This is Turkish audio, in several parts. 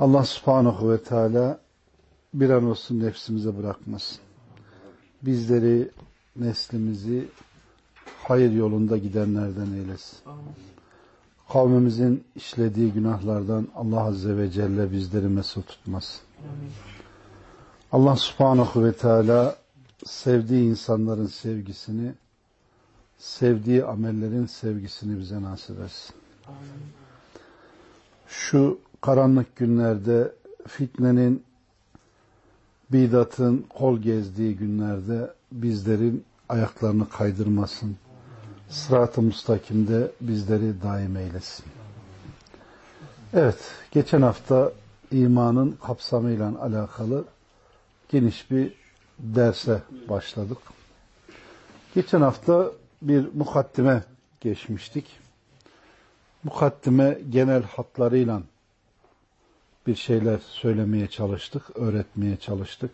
Allah subhanahu ve teala bir an olsun nefsimize bırakmasın. Bizleri, neslimizi hayır yolunda gidenlerden eylesin. Kavmimizin işlediği günahlardan Allah Azze ve Celle bizleri mesul tutmasın. Allah subhanahu ve teala sevdiği insanların sevgisini, sevdiği amellerin sevgisini bize nasip etsin. Şu karanlık günlerde fitnenin, bidatın kol gezdiği günlerde bizlerin ayaklarını kaydırmasın. Sırat-ı mustakimde bizleri daim eylesin. Evet, geçen hafta imanın kapsamıyla alakalı geniş bir derse başladık. Geçen hafta bir mukaddime geçmiştik. Mukaddime genel hatlarıyla bir şeyler söylemeye çalıştık, öğretmeye çalıştık.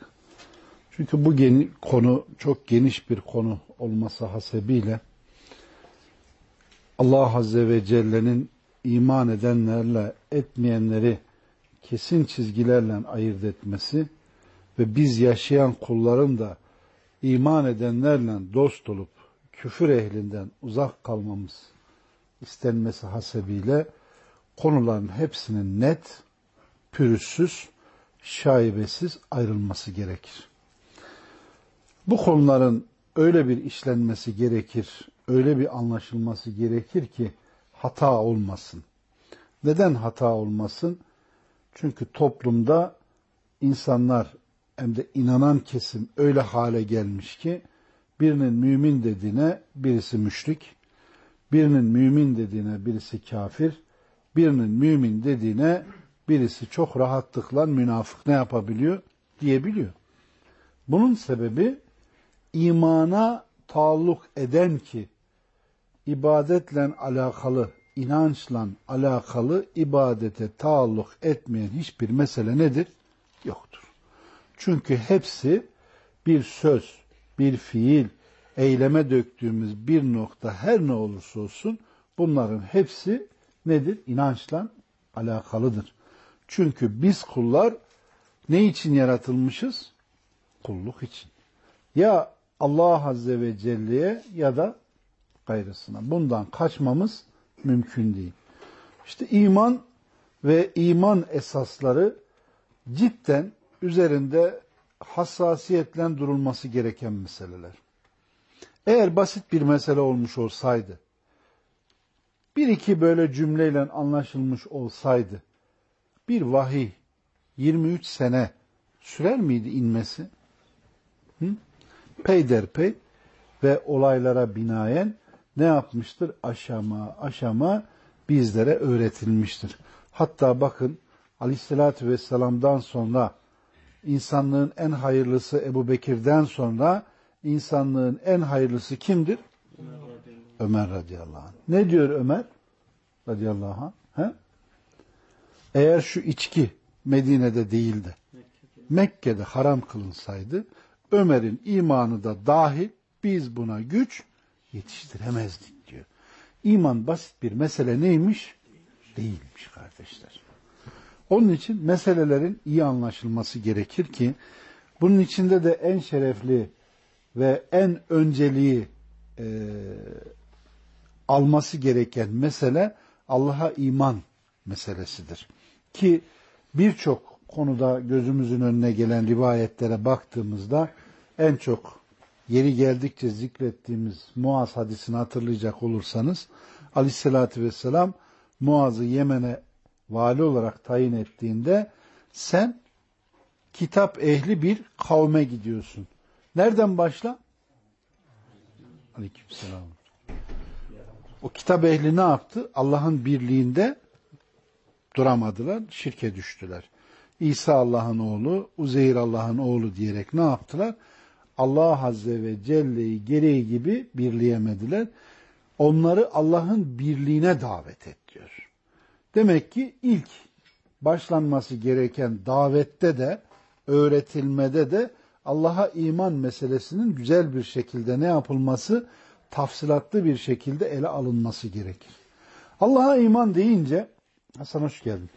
Çünkü bu konu çok geniş bir konu olması hasebiyle Allah Azze ve Celle'nin iman edenlerle etmeyenleri kesin çizgilerle ayırt etmesi ve biz yaşayan kulların da iman edenlerle dost olup küfür ehlinden uzak kalmamız istenmesi hasebiyle konuların hepsinin net, pürüzsüz, şaibesiz ayrılması gerekir. Bu konuların öyle bir işlenmesi gerekir, öyle bir anlaşılması gerekir ki hata olmasın. Neden hata olmasın? Çünkü toplumda insanlar hem de inanan kesim öyle hale gelmiş ki birinin mümin dediğine birisi müşrik, birinin mümin dediğine birisi kafir, birinin mümin dediğine birisi çok rahatlıkla münafık ne yapabiliyor diyebiliyor. Bunun sebebi imana taalluk eden ki ibadetle alakalı, inançla alakalı ibadete taalluk etmeyen hiçbir mesele nedir? Yoktur. Çünkü hepsi bir söz, bir fiil, eyleme döktüğümüz bir nokta her ne olursa olsun bunların hepsi nedir? İnançla alakalıdır. Çünkü biz kullar ne için yaratılmışız? Kulluk için. Ya Allah Azze ve Celle'ye ya da gayrısına. Bundan kaçmamız mümkün değil. İşte iman ve iman esasları cidden üzerinde hassasiyetle durulması gereken meseleler. Eğer basit bir mesele olmuş olsaydı, bir iki böyle cümleyle anlaşılmış olsaydı, bir vahiy 23 sene sürer miydi inmesi? Hı? Peyderpey ve olaylara binaen ne yapmıştır? Aşama aşama bizlere öğretilmiştir. Hatta bakın Aleyhisselatü Vesselam'dan sonra insanlığın en hayırlısı Ebu Bekir'den sonra insanlığın en hayırlısı kimdir? Ömer radıyallahu anh. Ne diyor Ömer radıyallahu anh? He? Eğer şu içki Medine'de değildi, Mekke'de haram kılınsaydı Ömer'in imanı da dahil biz buna güç yetiştiremezdik diyor. İman basit bir mesele neymiş? Değilmiş kardeşler. Onun için meselelerin iyi anlaşılması gerekir ki bunun içinde de en şerefli ve en önceliği e, alması gereken mesele Allah'a iman meselesidir. Ki birçok konuda gözümüzün önüne gelen rivayetlere baktığımızda en çok yeri geldikçe zikrettiğimiz Muaz hadisini hatırlayacak olursanız Aleyhisselatü Vesselam Muaz'ı Yemen'e vali olarak tayin ettiğinde sen kitap ehli bir kavme gidiyorsun. Nereden başla? Aleykümselam. O kitap ehli ne yaptı? Allah'ın birliğinde duramadılar, şirke düştüler. İsa Allah'ın oğlu, Uzeyr Allah'ın oğlu diyerek ne yaptılar? Allah Azze ve Celle'yi gereği gibi birleyemediler. Onları Allah'ın birliğine davet et diyor. Demek ki ilk başlanması gereken davette de, öğretilmede de Allah'a iman meselesinin güzel bir şekilde ne yapılması? Tafsilatlı bir şekilde ele alınması gerekir. Allah'a iman deyince, Hasan hoş geldin.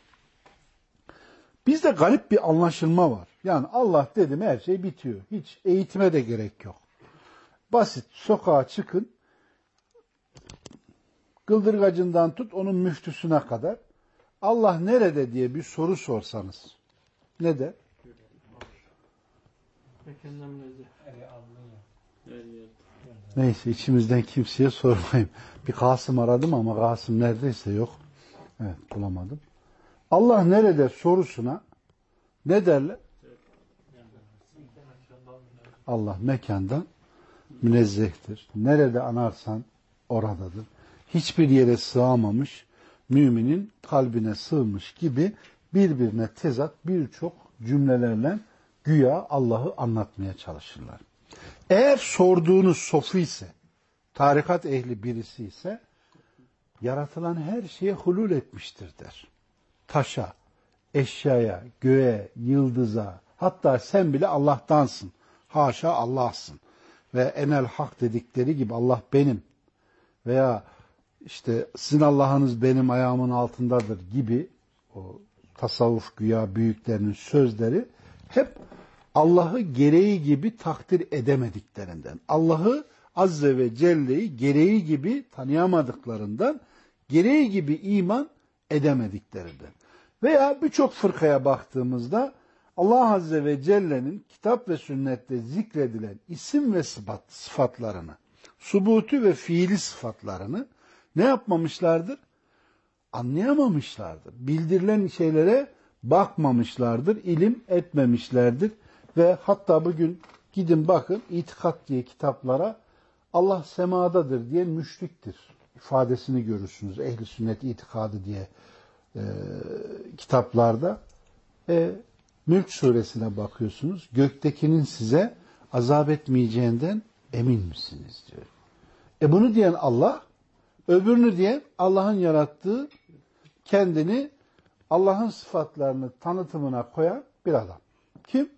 Bizde garip bir anlaşılma var. Yani Allah dedim her şey bitiyor. Hiç eğitime de gerek yok. Basit sokağa çıkın. Gıldırgacından tut onun müftüsüne kadar. Allah nerede diye bir soru sorsanız. Ne der? Neyse içimizden kimseye sormayayım. Bir Kasım aradım ama Kasım neredeyse yok. Evet bulamadım. Allah nerede sorusuna ne derler? Allah mekandan münezzehtir. Nerede anarsan oradadır. Hiçbir yere sığamamış, müminin kalbine sığmış gibi birbirine tezat birçok cümlelerle güya Allah'ı anlatmaya çalışırlar. Eğer sorduğunuz sofu ise, tarikat ehli birisi ise, yaratılan her şeye hulul etmiştir der. Taşa, eşyaya, göğe, yıldıza, hatta sen bile Allah'tansın. Haşa Allah'sın. Ve enel hak dedikleri gibi Allah benim. Veya işte sizin Allah'ınız benim ayağımın altındadır gibi o tasavvuf güya büyüklerinin sözleri hep Allah'ı gereği gibi takdir edemediklerinden. Allah'ı Azze ve Celle'yi gereği gibi tanıyamadıklarından, gereği gibi iman edemediklerinden. Veya birçok fırkaya baktığımızda Allah Azze ve Celle'nin kitap ve sünnette zikredilen isim ve sıfat, sıfatlarını, subutu ve fiili sıfatlarını ne yapmamışlardır? Anlayamamışlardır. Bildirilen şeylere bakmamışlardır, ilim etmemişlerdir. Ve hatta bugün gidin bakın itikat diye kitaplara Allah semadadır diye müşriktir ifadesini görürsünüz. Ehli sünnet itikadı diye e, kitaplarda. E, Mülk suresine bakıyorsunuz. Göktekinin size azap etmeyeceğinden emin misiniz diyor. E bunu diyen Allah, öbürünü diyen Allah'ın yarattığı kendini Allah'ın sıfatlarını tanıtımına koyan bir adam. Kim?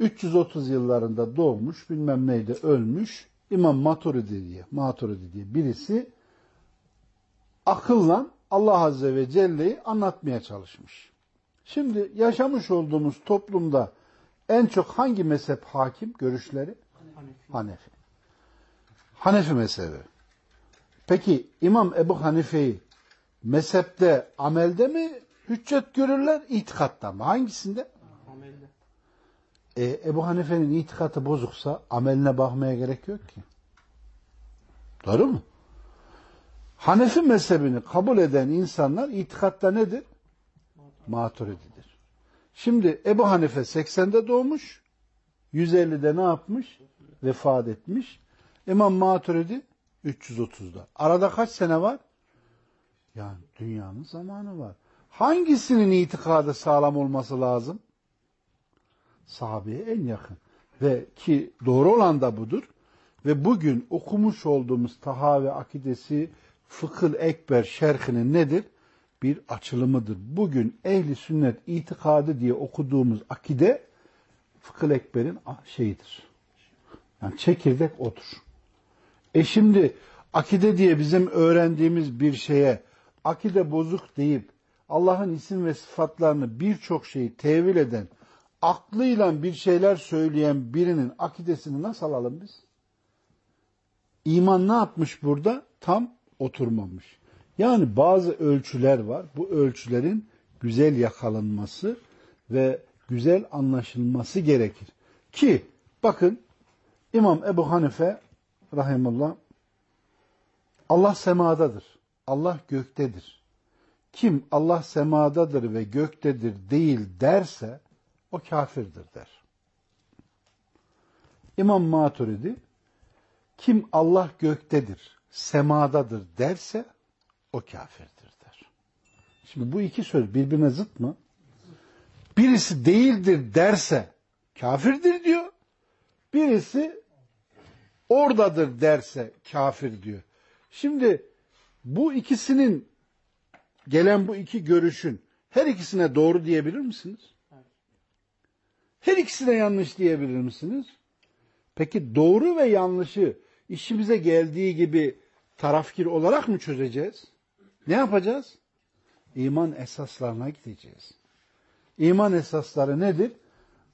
330 yıllarında doğmuş, bilmem neyde ölmüş, İmam Maturidi diye, Maturidi diye birisi akılla Allah Azze ve Celle'yi anlatmaya çalışmış. Şimdi yaşamış olduğumuz toplumda en çok hangi mezhep hakim görüşleri? Hanefi. Hanefi, Hanefi mezhebi. Peki İmam Ebu Hanife'yi mezhepte, amelde mi hüccet görürler, itikatta mı? Hangisinde? E, Ebu Hanife'nin itikatı bozuksa ameline bakmaya gerek yok ki. Doğru mu? Hanefi mezhebini kabul eden insanlar itikatta nedir? Maturididir. Şimdi Ebu Hanife 80'de doğmuş, 150'de ne yapmış? Vefat etmiş. İmam Maturidi 330'da. Arada kaç sene var? Yani dünyanın zamanı var. Hangisinin itikadı sağlam olması lazım? Sahabeye en yakın. Ve ki doğru olan da budur. Ve bugün okumuş olduğumuz Tahavi akidesi Fıkıl Ekber şerhinin nedir? Bir açılımıdır. Bugün ehli sünnet itikadı diye okuduğumuz akide Fıkıl Ekber'in şeyidir. Yani çekirdek odur. E şimdi akide diye bizim öğrendiğimiz bir şeye akide bozuk deyip Allah'ın isim ve sıfatlarını birçok şeyi tevil eden, aklıyla bir şeyler söyleyen birinin akidesini nasıl alalım biz? İman ne yapmış burada? Tam oturmamış. Yani bazı ölçüler var. Bu ölçülerin güzel yakalanması ve güzel anlaşılması gerekir. Ki bakın İmam Ebu Hanife rahimullah Allah semadadır. Allah göktedir. Kim Allah semadadır ve göktedir değil derse o kafirdir der. İmam Maturidi kim Allah göktedir, semadadır derse o kafirdir der. Şimdi bu iki söz birbirine zıt mı? Birisi değildir derse kafirdir diyor. Birisi oradadır derse kafir diyor. Şimdi bu ikisinin gelen bu iki görüşün her ikisine doğru diyebilir misiniz? Her ikisine yanlış diyebilir misiniz? Peki doğru ve yanlışı işimize geldiği gibi tarafkir olarak mı çözeceğiz? Ne yapacağız? İman esaslarına gideceğiz. İman esasları nedir?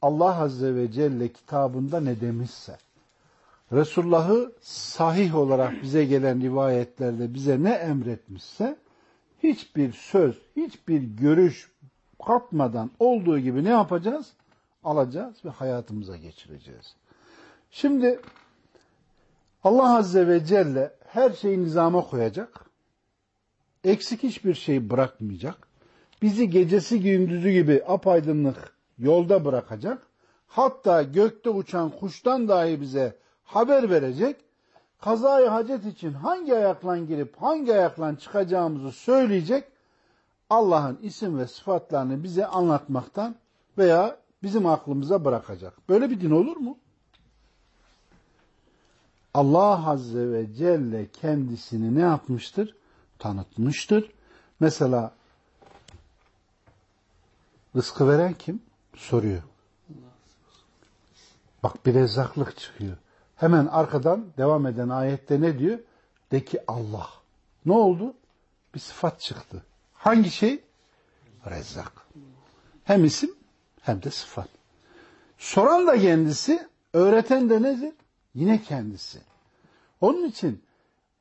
Allah Azze ve Celle kitabında ne demişse, Resulullah'ı sahih olarak bize gelen rivayetlerde bize ne emretmişse, hiçbir söz, hiçbir görüş katmadan olduğu gibi ne yapacağız? Alacağız ve hayatımıza geçireceğiz. Şimdi Allah Azze ve Celle her şeyi nizama koyacak. Eksik hiçbir şey bırakmayacak. Bizi gecesi gündüzü gibi apaydınlık yolda bırakacak. Hatta gökte uçan kuştan dahi bize haber verecek. Kazayı hacet için hangi ayakla girip hangi ayakla çıkacağımızı söyleyecek. Allah'ın isim ve sıfatlarını bize anlatmaktan veya bizim aklımıza bırakacak. Böyle bir din olur mu? Allah Azze ve Celle kendisini ne yapmıştır? Tanıtmıştır. Mesela rızkı veren kim? Soruyor. Bak bir rezzaklık çıkıyor. Hemen arkadan devam eden ayette ne diyor? De ki Allah. Ne oldu? Bir sıfat çıktı. Hangi şey? Rezzak. Hem isim hem de sıfat. Soran da kendisi, öğreten de nedir? Yine kendisi. Onun için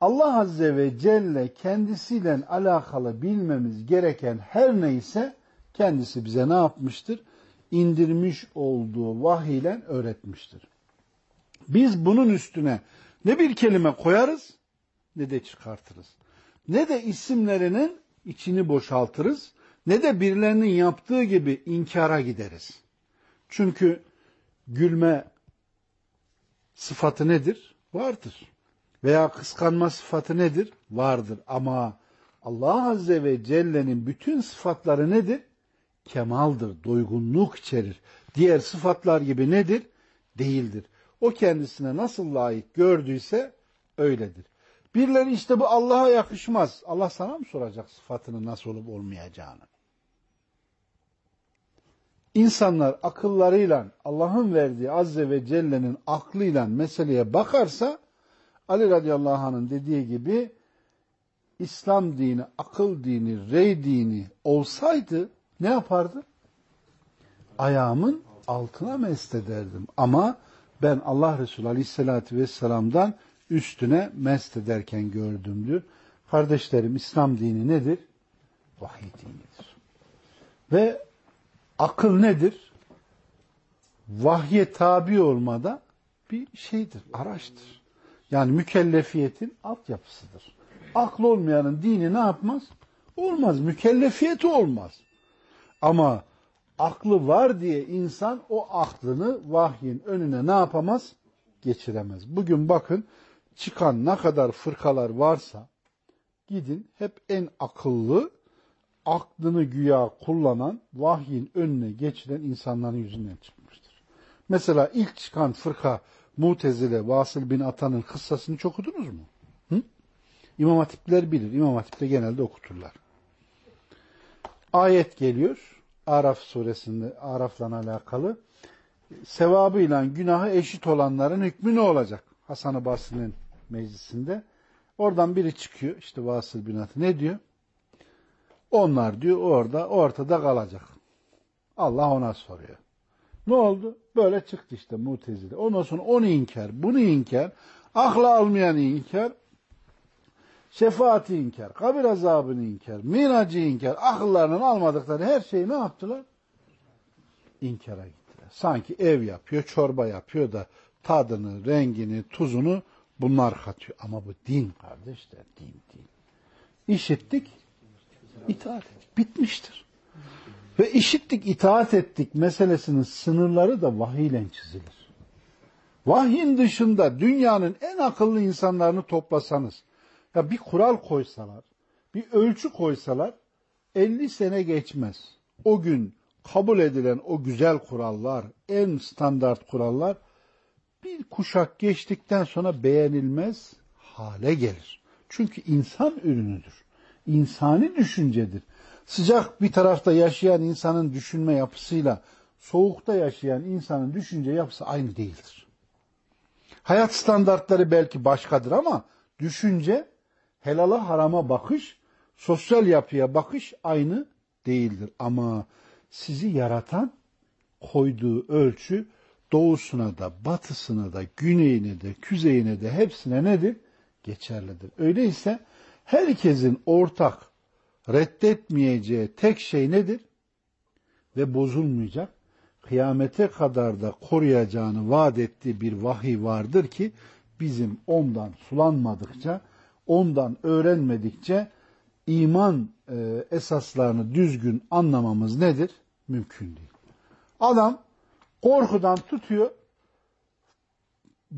Allah Azze ve Celle kendisiyle alakalı bilmemiz gereken her neyse kendisi bize ne yapmıştır? İndirmiş olduğu vahiy ile öğretmiştir. Biz bunun üstüne ne bir kelime koyarız ne de çıkartırız. Ne de isimlerinin içini boşaltırız ne de birilerinin yaptığı gibi inkara gideriz. Çünkü gülme sıfatı nedir? Vardır. Veya kıskanma sıfatı nedir? Vardır. Ama Allah Azze ve Celle'nin bütün sıfatları nedir? Kemaldır, doygunluk içerir. Diğer sıfatlar gibi nedir? Değildir. O kendisine nasıl layık gördüyse öyledir. Birileri işte bu Allah'a yakışmaz. Allah sana mı soracak sıfatının nasıl olup olmayacağını? İnsanlar akıllarıyla Allah'ın verdiği Azze ve Celle'nin aklıyla meseleye bakarsa Ali radıyallahu anh'ın dediği gibi İslam dini, akıl dini, rey dini olsaydı ne yapardı? Ayağımın altına mest ederdim. Ama ben Allah Resulü Aleyhisselatü Vesselam'dan üstüne mest ederken gördümdür. Kardeşlerim İslam dini nedir? Vahiy dinidir. Ve akıl nedir? Vahye tabi olmada bir şeydir, araçtır. Yani mükellefiyetin altyapısıdır. Aklı olmayanın dini ne yapmaz? Olmaz. Mükellefiyeti olmaz. Ama aklı var diye insan o aklını vahyin önüne ne yapamaz? Geçiremez. Bugün bakın çıkan ne kadar fırkalar varsa gidin hep en akıllı aklını güya kullanan vahyin önüne geçiren insanların yüzünden çıkmıştır. Mesela ilk çıkan fırka Mutezile Vasıl bin Atan'ın kıssasını çok okudunuz mu? Hı? İmam Hatipler bilir. İmam Hatip'te genelde okuturlar. Ayet geliyor. Araf suresinde Araf'la alakalı. Sevabıyla günahı eşit olanların hükmü ne olacak? Hasan-ı Basri'nin meclisinde. Oradan biri çıkıyor. İşte Vasıl bin Atı. Ne diyor? Onlar diyor orada ortada kalacak. Allah ona soruyor. Ne oldu? Böyle çıktı işte mutezile. Ondan sonra onu inkar, bunu inkar, akla almayanı inkar, şefaati inkar, kabir azabını inkar, miracı inkar, akıllarının almadıkları her şeyi ne yaptılar? inkara gittiler. Sanki ev yapıyor, çorba yapıyor da tadını, rengini, tuzunu bunlar katıyor. Ama bu din kardeşler, din, din. İşittik, itaat ettik. Bitmiştir. Ve işittik, itaat ettik meselesinin sınırları da vahiyle çizilir. Vahyin dışında dünyanın en akıllı insanlarını toplasanız, ya bir kural koysalar, bir ölçü koysalar 50 sene geçmez. O gün kabul edilen o güzel kurallar, en standart kurallar bir kuşak geçtikten sonra beğenilmez hale gelir. Çünkü insan ürünüdür. İnsani düşüncedir. Sıcak bir tarafta yaşayan insanın düşünme yapısıyla soğukta yaşayan insanın düşünce yapısı aynı değildir. Hayat standartları belki başkadır ama düşünce, helala harama bakış, sosyal yapıya bakış aynı değildir. Ama sizi yaratan koyduğu ölçü doğusuna da, batısına da, güneyine de, kuzeyine de hepsine nedir? Geçerlidir. Öyleyse herkesin ortak reddetmeyeceği tek şey nedir? Ve bozulmayacak. Kıyamete kadar da koruyacağını vaat ettiği bir vahiy vardır ki bizim ondan sulanmadıkça, ondan öğrenmedikçe iman e, esaslarını düzgün anlamamız nedir? Mümkün değil. Adam korkudan tutuyor,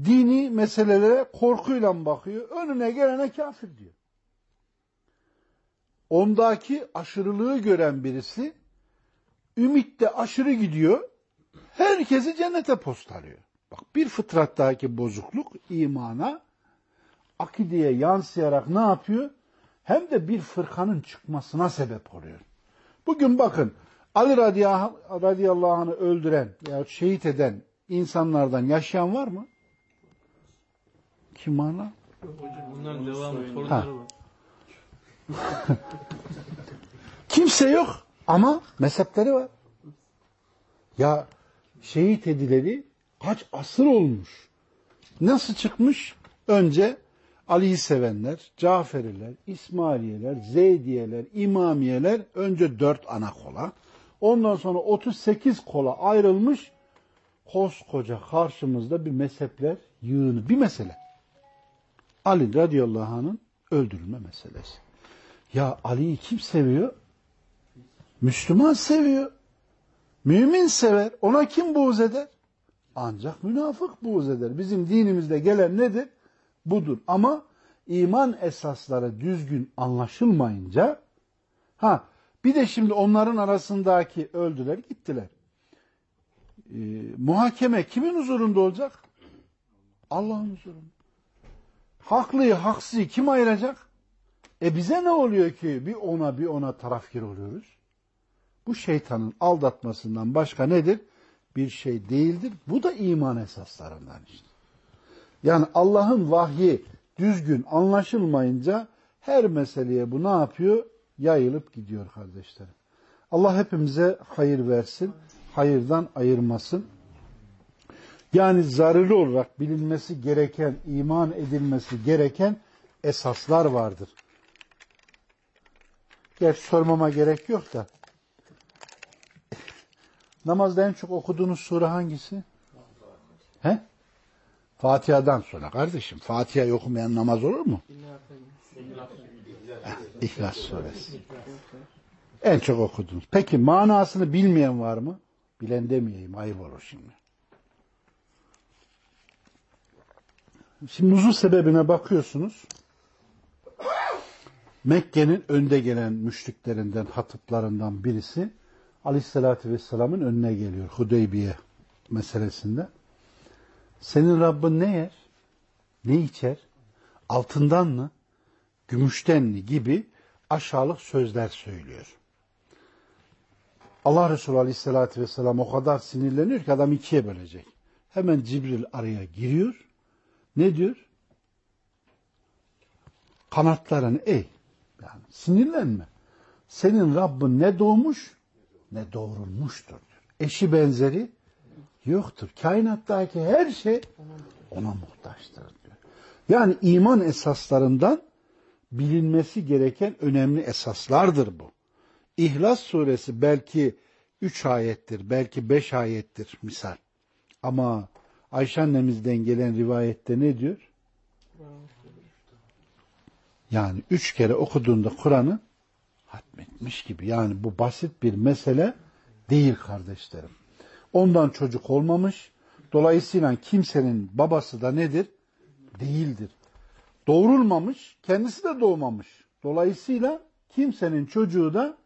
dini meselelere korkuyla bakıyor, önüne gelene kafir diyor. Ondaki aşırılığı gören birisi, ümitte aşırı gidiyor, herkesi cennete postalıyor. Bak bir fıtrattaki bozukluk imana, akideye yansıyarak ne yapıyor? Hem de bir fırkanın çıkmasına sebep oluyor. Bugün bakın Ali radıyallahu anh'ı öldüren veya şehit eden insanlardan yaşayan var mı? Kim ana? Bunların devamı sorunları var. Kimse yok ama mezhepleri var. Ya şehit edileri kaç asır olmuş. Nasıl çıkmış? Önce Ali'yi sevenler, Caferiler, İsmailiyeler, Zeydiyeler, İmamiyeler önce dört ana kola. Ondan sonra 38 kola ayrılmış koskoca karşımızda bir mezhepler yığını. Bir mesele. Ali radıyallahu anh'ın öldürülme meselesi. Ya Ali'yi kim seviyor? Müslüman seviyor. Mümin sever. Ona kim buğz eder? Ancak münafık buğz eder. Bizim dinimizde gelen nedir? Budur. Ama iman esasları düzgün anlaşılmayınca ha bir de şimdi onların arasındaki öldüler gittiler. Ee, muhakeme kimin huzurunda olacak? Allah'ın huzurunda. Haklıyı haksızı kim ayıracak? E bize ne oluyor ki bir ona bir ona tarafgir oluyoruz? Bu şeytanın aldatmasından başka nedir? Bir şey değildir. Bu da iman esaslarından işte. Yani Allah'ın vahyi düzgün anlaşılmayınca her meseleye bu ne yapıyor? Yayılıp gidiyor kardeşlerim. Allah hepimize hayır versin, hayırdan ayırmasın. Yani zararlı olarak bilinmesi gereken, iman edilmesi gereken esaslar vardır. Gerçi sormama gerek yok da. Namazda en çok okuduğunuz sure hangisi? He? Fatiha'dan sonra kardeşim. Fatiha'yı okumayan namaz olur mu? İhlas suresi. En çok okudunuz. Peki manasını bilmeyen var mı? Bilen demeyeyim. Ayıp olur şimdi. Şimdi nuzul sebebine bakıyorsunuz. Mekke'nin önde gelen müşriklerinden, hatıplarından birisi Aleyhisselatü Vesselam'ın önüne geliyor Hudeybiye meselesinde. Senin Rabbin ne yer? Ne içer? Altından mı? Gümüşten mi? Gibi aşağılık sözler söylüyor. Allah Resulü Aleyhisselatü Vesselam o kadar sinirleniyor ki adam ikiye bölecek. Hemen Cibril araya giriyor. Ne diyor? Kanatlarını ey. Yani sinirlenme. Senin Rabbin ne doğmuş ne doğrulmuştur. Eşi benzeri yoktur. Kainattaki her şey ona muhtaçtır diyor. Yani iman esaslarından bilinmesi gereken önemli esaslardır bu. İhlas suresi belki üç ayettir, belki beş ayettir misal. Ama Ayşe annemizden gelen rivayette ne diyor? Yani üç kere okuduğunda Kur'an'ı hatmetmiş gibi. Yani bu basit bir mesele değil kardeşlerim. Ondan çocuk olmamış. Dolayısıyla kimsenin babası da nedir? Değildir. Doğrulmamış, kendisi de doğmamış. Dolayısıyla kimsenin çocuğu da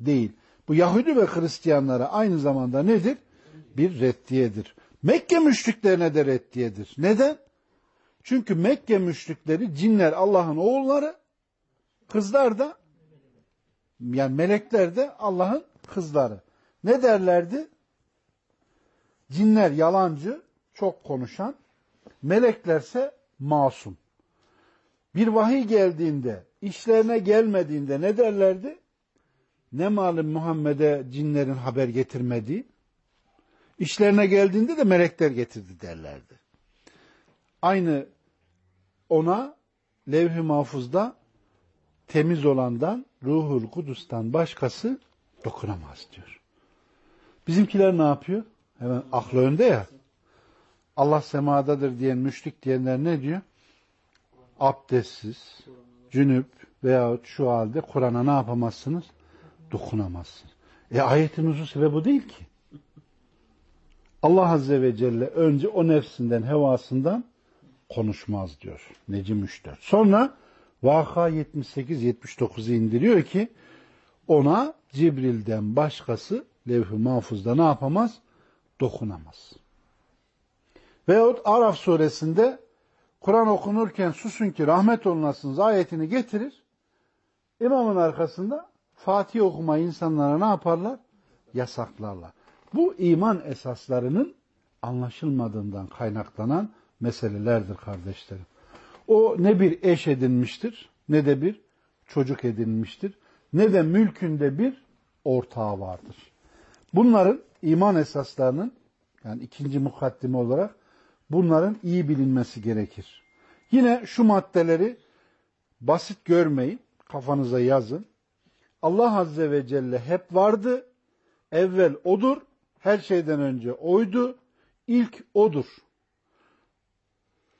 değil. Bu Yahudi ve Hristiyanlara aynı zamanda nedir? Bir reddiyedir. Mekke müşriklerine de reddiyedir. Neden? Çünkü Mekke müşrikleri cinler Allah'ın oğulları, kızlar da yani melekler de Allah'ın kızları. Ne derlerdi? Cinler yalancı, çok konuşan, meleklerse masum. Bir vahiy geldiğinde, işlerine gelmediğinde ne derlerdi? Ne malum Muhammed'e cinlerin haber getirmediği, işlerine geldiğinde de melekler getirdi derlerdi. Aynı ona levh-i mahfuzda temiz olandan, ruhul kudustan başkası dokunamaz diyor. Bizimkiler ne yapıyor? Hemen aklı önde ya. Allah semadadır diyen müşrik diyenler ne diyor? Abdestsiz, cünüp veyahut şu halde Kur'an'a ne yapamazsınız? Dokunamazsınız. E ayetin uzun sebebi değil ki. Allah Azze ve Celle önce o nefsinden, hevasından konuşmaz diyor. Necim 3'te. Sonra Vaka 78-79'u indiriyor ki ona Cibril'den başkası levh-i mahfuzda ne yapamaz? Dokunamaz. Veyahut Araf suresinde Kur'an okunurken susun ki rahmet olunasınız ayetini getirir. İmamın arkasında Fatih okuma insanlara ne yaparlar? Yasaklarlar. Bu iman esaslarının anlaşılmadığından kaynaklanan meselelerdir kardeşlerim. O ne bir eş edinmiştir, ne de bir çocuk edinmiştir, ne de mülkünde bir ortağı vardır. Bunların iman esaslarının yani ikinci mukaddime olarak bunların iyi bilinmesi gerekir. Yine şu maddeleri basit görmeyin, kafanıza yazın. Allah Azze ve Celle hep vardı, evvel odur, her şeyden önce oydu, ilk odur.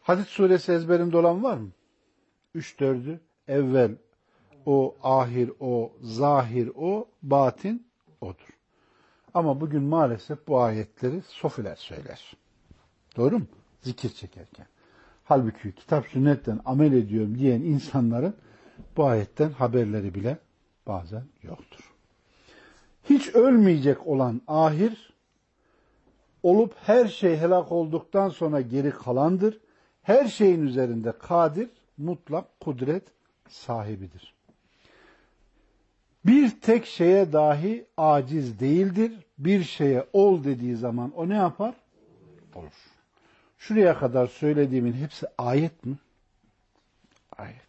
Hadis suresi ezberinde olan var mı? Üç dördü. Evvel o, ahir o, zahir o, batin odur. Ama bugün maalesef bu ayetleri sofiler söyler. Doğru mu? Zikir çekerken. Halbuki kitap sünnetten amel ediyorum diyen insanların bu ayetten haberleri bile bazen yoktur. Hiç ölmeyecek olan ahir, olup her şey helak olduktan sonra geri kalandır her şeyin üzerinde kadir, mutlak kudret sahibidir. Bir tek şeye dahi aciz değildir. Bir şeye ol dediği zaman o ne yapar? Olur. Şuraya kadar söylediğimin hepsi ayet mi? Ayet.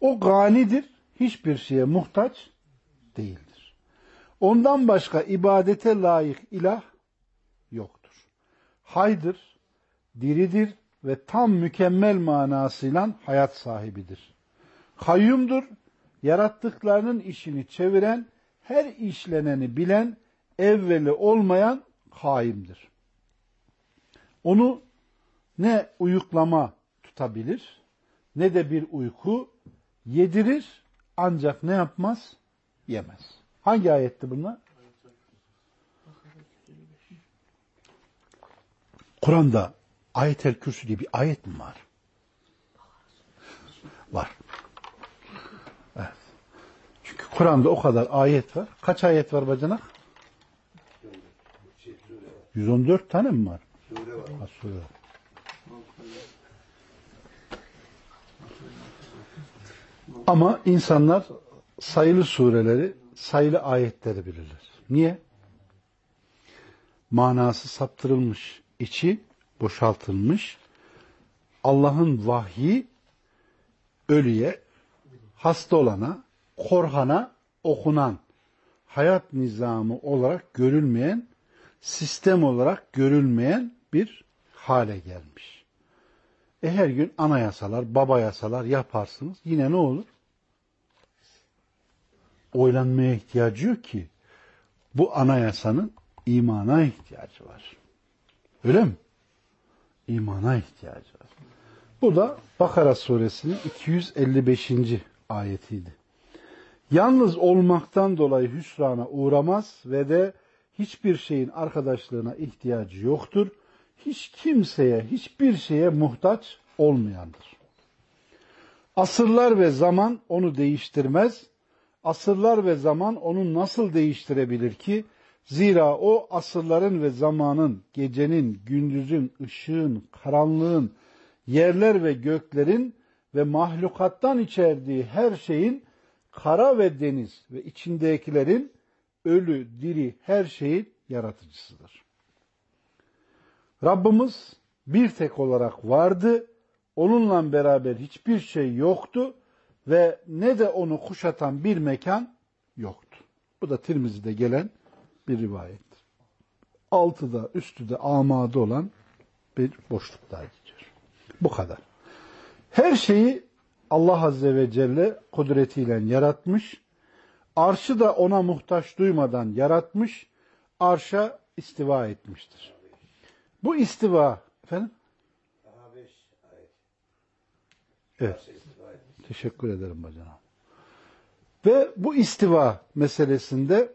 O ganidir, hiçbir şeye muhtaç değildir. Ondan başka ibadete layık ilah yoktur. Haydır, diridir, ve tam mükemmel manasıyla hayat sahibidir. Kayyumdur, yarattıklarının işini çeviren, her işleneni bilen, evveli olmayan kaimdir. Onu ne uyuklama tutabilir, ne de bir uyku yedirir, ancak ne yapmaz? Yemez. Hangi ayetti bunlar? Kur'an'da Ayet-el Kürsü diye bir ayet mi var? Var. Evet. Çünkü Kur'an'da o kadar ayet var. Kaç ayet var bacanak? 114 tane mi var? Sure var. Ha, sure var. Ama insanlar sayılı sureleri, sayılı ayetleri bilirler. Niye? Manası saptırılmış, içi boşaltılmış. Allah'ın vahyi ölüye, hasta olana, korhana okunan hayat nizamı olarak görülmeyen, sistem olarak görülmeyen bir hale gelmiş. E her gün anayasalar, baba yasalar yaparsınız. Yine ne olur? Oylanmaya ihtiyacı yok ki. Bu anayasanın imana ihtiyacı var. Öyle mi? İmana ihtiyacı var. Bu da Bakara suresinin 255. ayetiydi. Yalnız olmaktan dolayı hüsrana uğramaz ve de hiçbir şeyin arkadaşlığına ihtiyacı yoktur. Hiç kimseye, hiçbir şeye muhtaç olmayandır. Asırlar ve zaman onu değiştirmez. Asırlar ve zaman onu nasıl değiştirebilir ki? Zira o asırların ve zamanın, gecenin, gündüzün, ışığın, karanlığın, yerler ve göklerin ve mahlukattan içerdiği her şeyin, kara ve deniz ve içindekilerin, ölü, diri her şeyin yaratıcısıdır. Rabbimiz bir tek olarak vardı, onunla beraber hiçbir şey yoktu ve ne de onu kuşatan bir mekan yoktu. Bu da Tirmizi'de gelen bir rivayettir. Altı da üstü de amade olan bir boşluk daha gidiyor. Bu kadar. Her şeyi Allah Azze ve Celle kudretiyle yaratmış. Arşı da ona muhtaç duymadan yaratmış. Arşa istiva etmiştir. Bu istiva efendim? Evet. Teşekkür ederim bacanam. Ve bu istiva meselesinde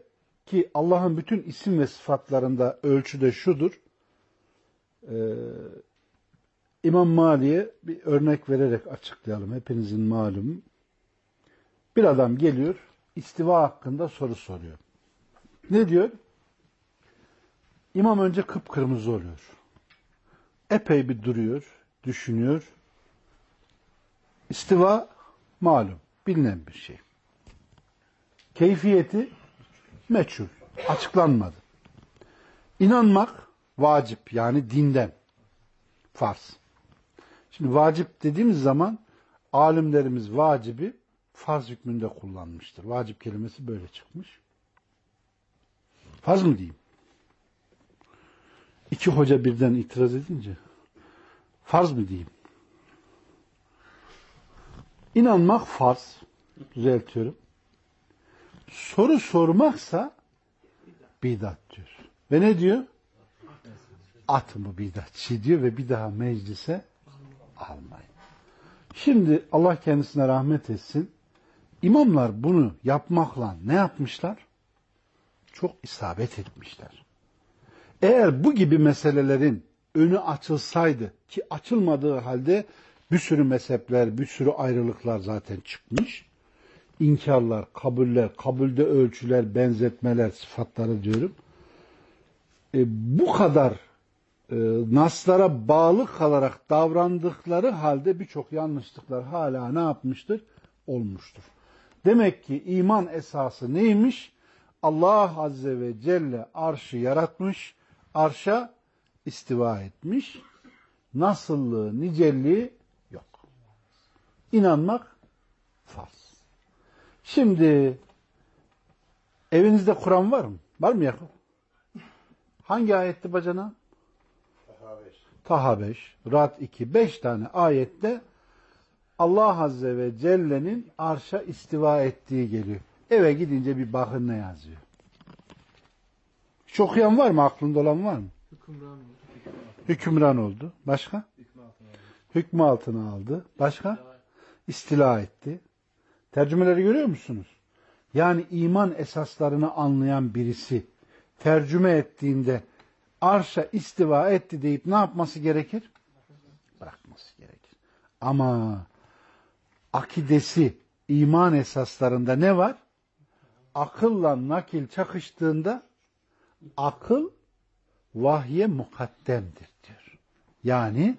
ki Allah'ın bütün isim ve sıfatlarında ölçüde şudur. Ee, İmam Mali'ye bir örnek vererek açıklayalım. Hepinizin malum. Bir adam geliyor, istiva hakkında soru soruyor. Ne diyor? İmam önce kıpkırmızı oluyor. Epey bir duruyor, düşünüyor. İstiva malum, bilinen bir şey. Keyfiyeti meçhul, açıklanmadı. İnanmak vacip yani dinden. Farz. Şimdi vacip dediğimiz zaman alimlerimiz vacibi farz hükmünde kullanmıştır. Vacip kelimesi böyle çıkmış. Farz mı diyeyim? İki hoca birden itiraz edince farz mı diyeyim? İnanmak farz. Düzeltiyorum. Soru sormaksa bidat diyor. Ve ne diyor? At mı bidatçı diyor ve bir daha meclise almayın. Şimdi Allah kendisine rahmet etsin. İmamlar bunu yapmakla ne yapmışlar? Çok isabet etmişler. Eğer bu gibi meselelerin önü açılsaydı ki açılmadığı halde bir sürü mezhepler, bir sürü ayrılıklar zaten çıkmış. İnkarlar, kabuller, kabulde ölçüler, benzetmeler, sıfatları diyorum. E, bu kadar e, naslara bağlı kalarak davrandıkları halde birçok yanlışlıklar hala ne yapmıştır? Olmuştur. Demek ki iman esası neymiş? Allah Azze ve Celle arşı yaratmış, arşa istiva etmiş. Nasıllığı, nicelliği yok. İnanmak farz. Şimdi evinizde Kur'an var mı? Var mı Yakup? Hangi ayetti bacana? Taha 5, Rad 2, 5 tane ayette Allah Azze ve Celle'nin arşa istiva ettiği geliyor. Eve gidince bir bakın ne yazıyor. Hiç okuyan var mı? Aklında olan var mı? Hükümran oldu. Hükümran oldu. Başka? Hükmü altına aldı. Başka? İstila etti. Tercümeleri görüyor musunuz? Yani iman esaslarını anlayan birisi tercüme ettiğinde arşa istiva etti deyip ne yapması gerekir? Bırakması gerekir. Ama akidesi, iman esaslarında ne var? Akılla nakil çakıştığında akıl vahye mukaddemdir diyor. Yani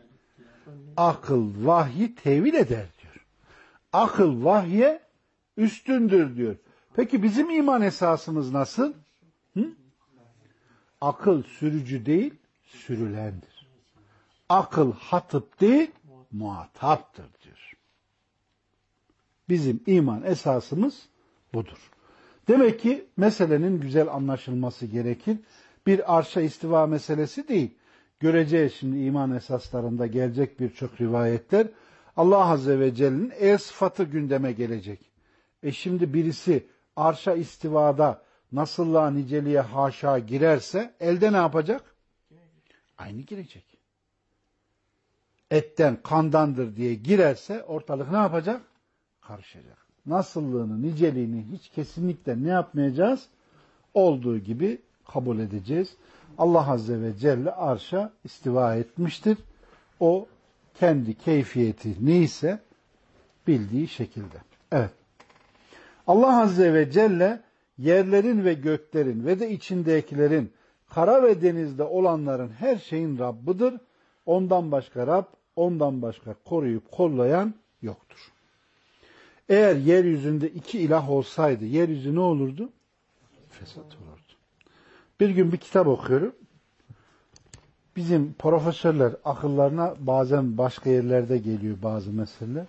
akıl vahyi tevil eder diyor. Akıl vahye üstündür diyor. Peki bizim iman esasımız nasıl? Hı? Akıl sürücü değil, sürülendir. Akıl hatıp değil, muhataptır diyor. Bizim iman esasımız budur. Demek ki meselenin güzel anlaşılması gerekir. Bir arşa istiva meselesi değil. Göreceğiz şimdi iman esaslarında gelecek birçok rivayetler. Allah Azze ve Celle'nin el sıfatı gündeme gelecek. E şimdi birisi arşa istivada nasıllığa niceliğe haşa girerse elde ne yapacak? Aynı girecek. Etten kandandır diye girerse ortalık ne yapacak? Karışacak. Nasıllığını, niceliğini hiç kesinlikle ne yapmayacağız? Olduğu gibi kabul edeceğiz. Allah Azze ve Celle arşa istiva etmiştir. O kendi keyfiyeti neyse bildiği şekilde. Evet. Allah Azze ve Celle yerlerin ve göklerin ve de içindekilerin, kara ve denizde olanların her şeyin Rabbidir. Ondan başka Rab, ondan başka koruyup kollayan yoktur. Eğer yeryüzünde iki ilah olsaydı yeryüzü ne olurdu? Fesat olurdu. Bir gün bir kitap okuyorum. Bizim profesörler akıllarına bazen başka yerlerde geliyor bazı meseleler.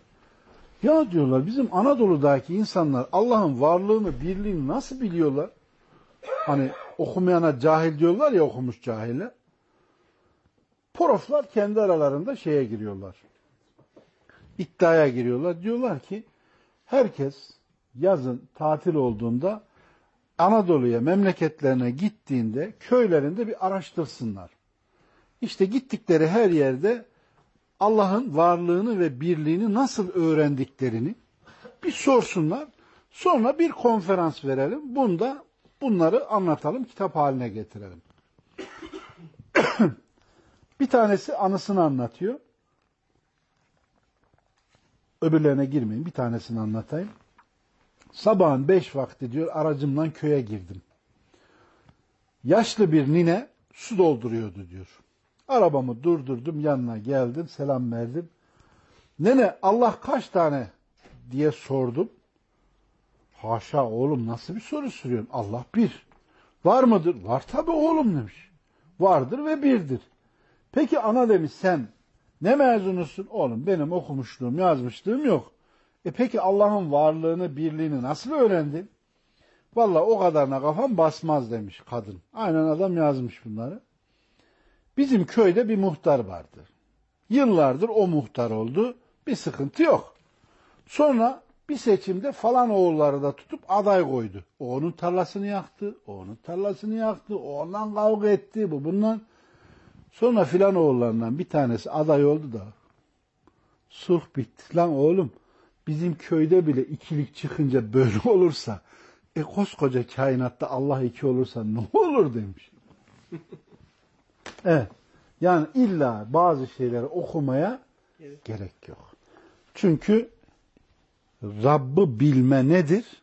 Ya diyorlar bizim Anadolu'daki insanlar Allah'ın varlığını, birliğini nasıl biliyorlar? Hani okumayana cahil diyorlar ya okumuş cahile. Proflar kendi aralarında şeye giriyorlar. İddiaya giriyorlar. Diyorlar ki herkes yazın tatil olduğunda Anadolu'ya, memleketlerine gittiğinde köylerinde bir araştırsınlar. İşte gittikleri her yerde Allah'ın varlığını ve birliğini nasıl öğrendiklerini bir sorsunlar. Sonra bir konferans verelim. Bunda bunları anlatalım, kitap haline getirelim. bir tanesi anısını anlatıyor. Öbürlerine girmeyin. Bir tanesini anlatayım. Sabahın beş vakti diyor aracımdan köye girdim. Yaşlı bir nine su dolduruyordu diyor. Arabamı durdurdum yanına geldim selam verdim. Nene Allah kaç tane diye sordum. Haşa oğlum nasıl bir soru soruyorsun? Allah bir. Var mıdır? Var tabi oğlum demiş. Vardır ve birdir. Peki ana demiş sen ne mezunusun? Oğlum benim okumuşluğum yazmışlığım yok. E peki Allah'ın varlığını, birliğini nasıl öğrendin? Valla o kadarına kafam basmaz demiş kadın. Aynen adam yazmış bunları. Bizim köyde bir muhtar vardı. Yıllardır o muhtar oldu. Bir sıkıntı yok. Sonra bir seçimde falan oğulları da tutup aday koydu. O onun tarlasını yaktı, o onun tarlasını yaktı, o ondan kavga etti, bu bundan. Sonra filan oğullarından bir tanesi aday oldu da sulh bitti. Lan oğlum bizim köyde bile ikilik çıkınca böyle olursa e koskoca kainatta Allah iki olursa ne olur demiş. Evet. Yani illa bazı şeyleri okumaya evet. gerek yok. Çünkü Rabb'ı bilme nedir?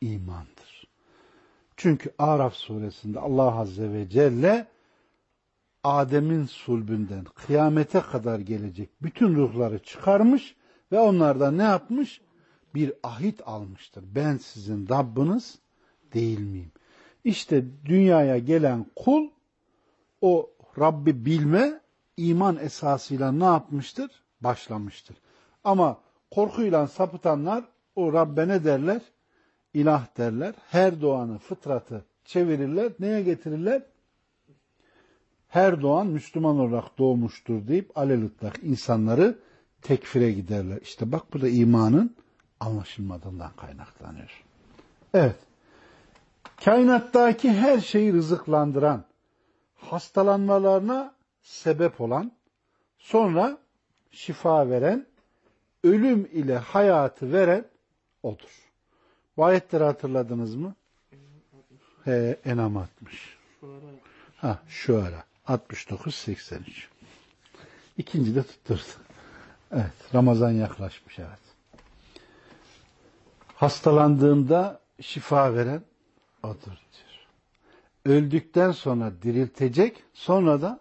İmandır. Çünkü Araf suresinde Allah Azze ve Celle Adem'in sulbünden kıyamete kadar gelecek bütün ruhları çıkarmış ve onlardan ne yapmış? Bir ahit almıştır. Ben sizin Rabbiniz değil miyim? İşte dünyaya gelen kul o Rabbi bilme iman esasıyla ne yapmıştır? Başlamıştır. Ama korkuyla sapıtanlar o Rabbe ne derler? İlah derler. Her doğanı, fıtratı çevirirler. Neye getirirler? Her doğan Müslüman olarak doğmuştur deyip alelütlak insanları tekfire giderler. İşte bak burada imanın anlaşılmadığından kaynaklanıyor. Evet. Kainattaki her şeyi rızıklandıran, hastalanmalarına sebep olan, sonra şifa veren, ölüm ile hayatı veren odur. Bu ayetleri hatırladınız mı? He, Enam 60. Ha, şu ara. 69-83. İkinci de tutturdu. Evet, Ramazan yaklaşmış evet. Hastalandığında şifa veren odur diyor. Öldükten sonra diriltecek, sonra da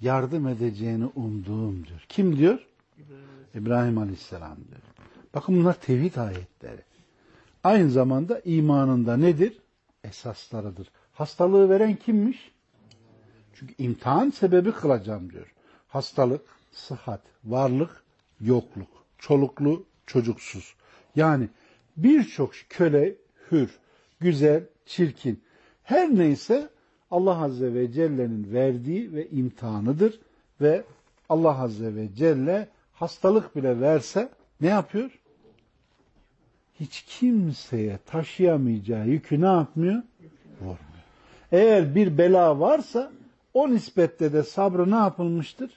yardım edeceğini umduğum diyor. Kim diyor? İbrahim, İbrahim Aleyhisselam diyor. Bakın bunlar tevhid ayetleri. Aynı zamanda imanında nedir? Esaslarıdır. Hastalığı veren kimmiş? Çünkü imtihan sebebi kılacağım diyor. Hastalık, sıhhat, varlık, yokluk, çoluklu, çocuksuz. Yani birçok köle, hür, güzel, çirkin, her neyse Allah Azze ve Celle'nin verdiği ve imtihanıdır ve Allah Azze ve Celle hastalık bile verse ne yapıyor? hiç kimseye taşıyamayacağı yükü ne yapmıyor? Vurmuyor. Eğer bir bela varsa o nispette de sabrı ne yapılmıştır?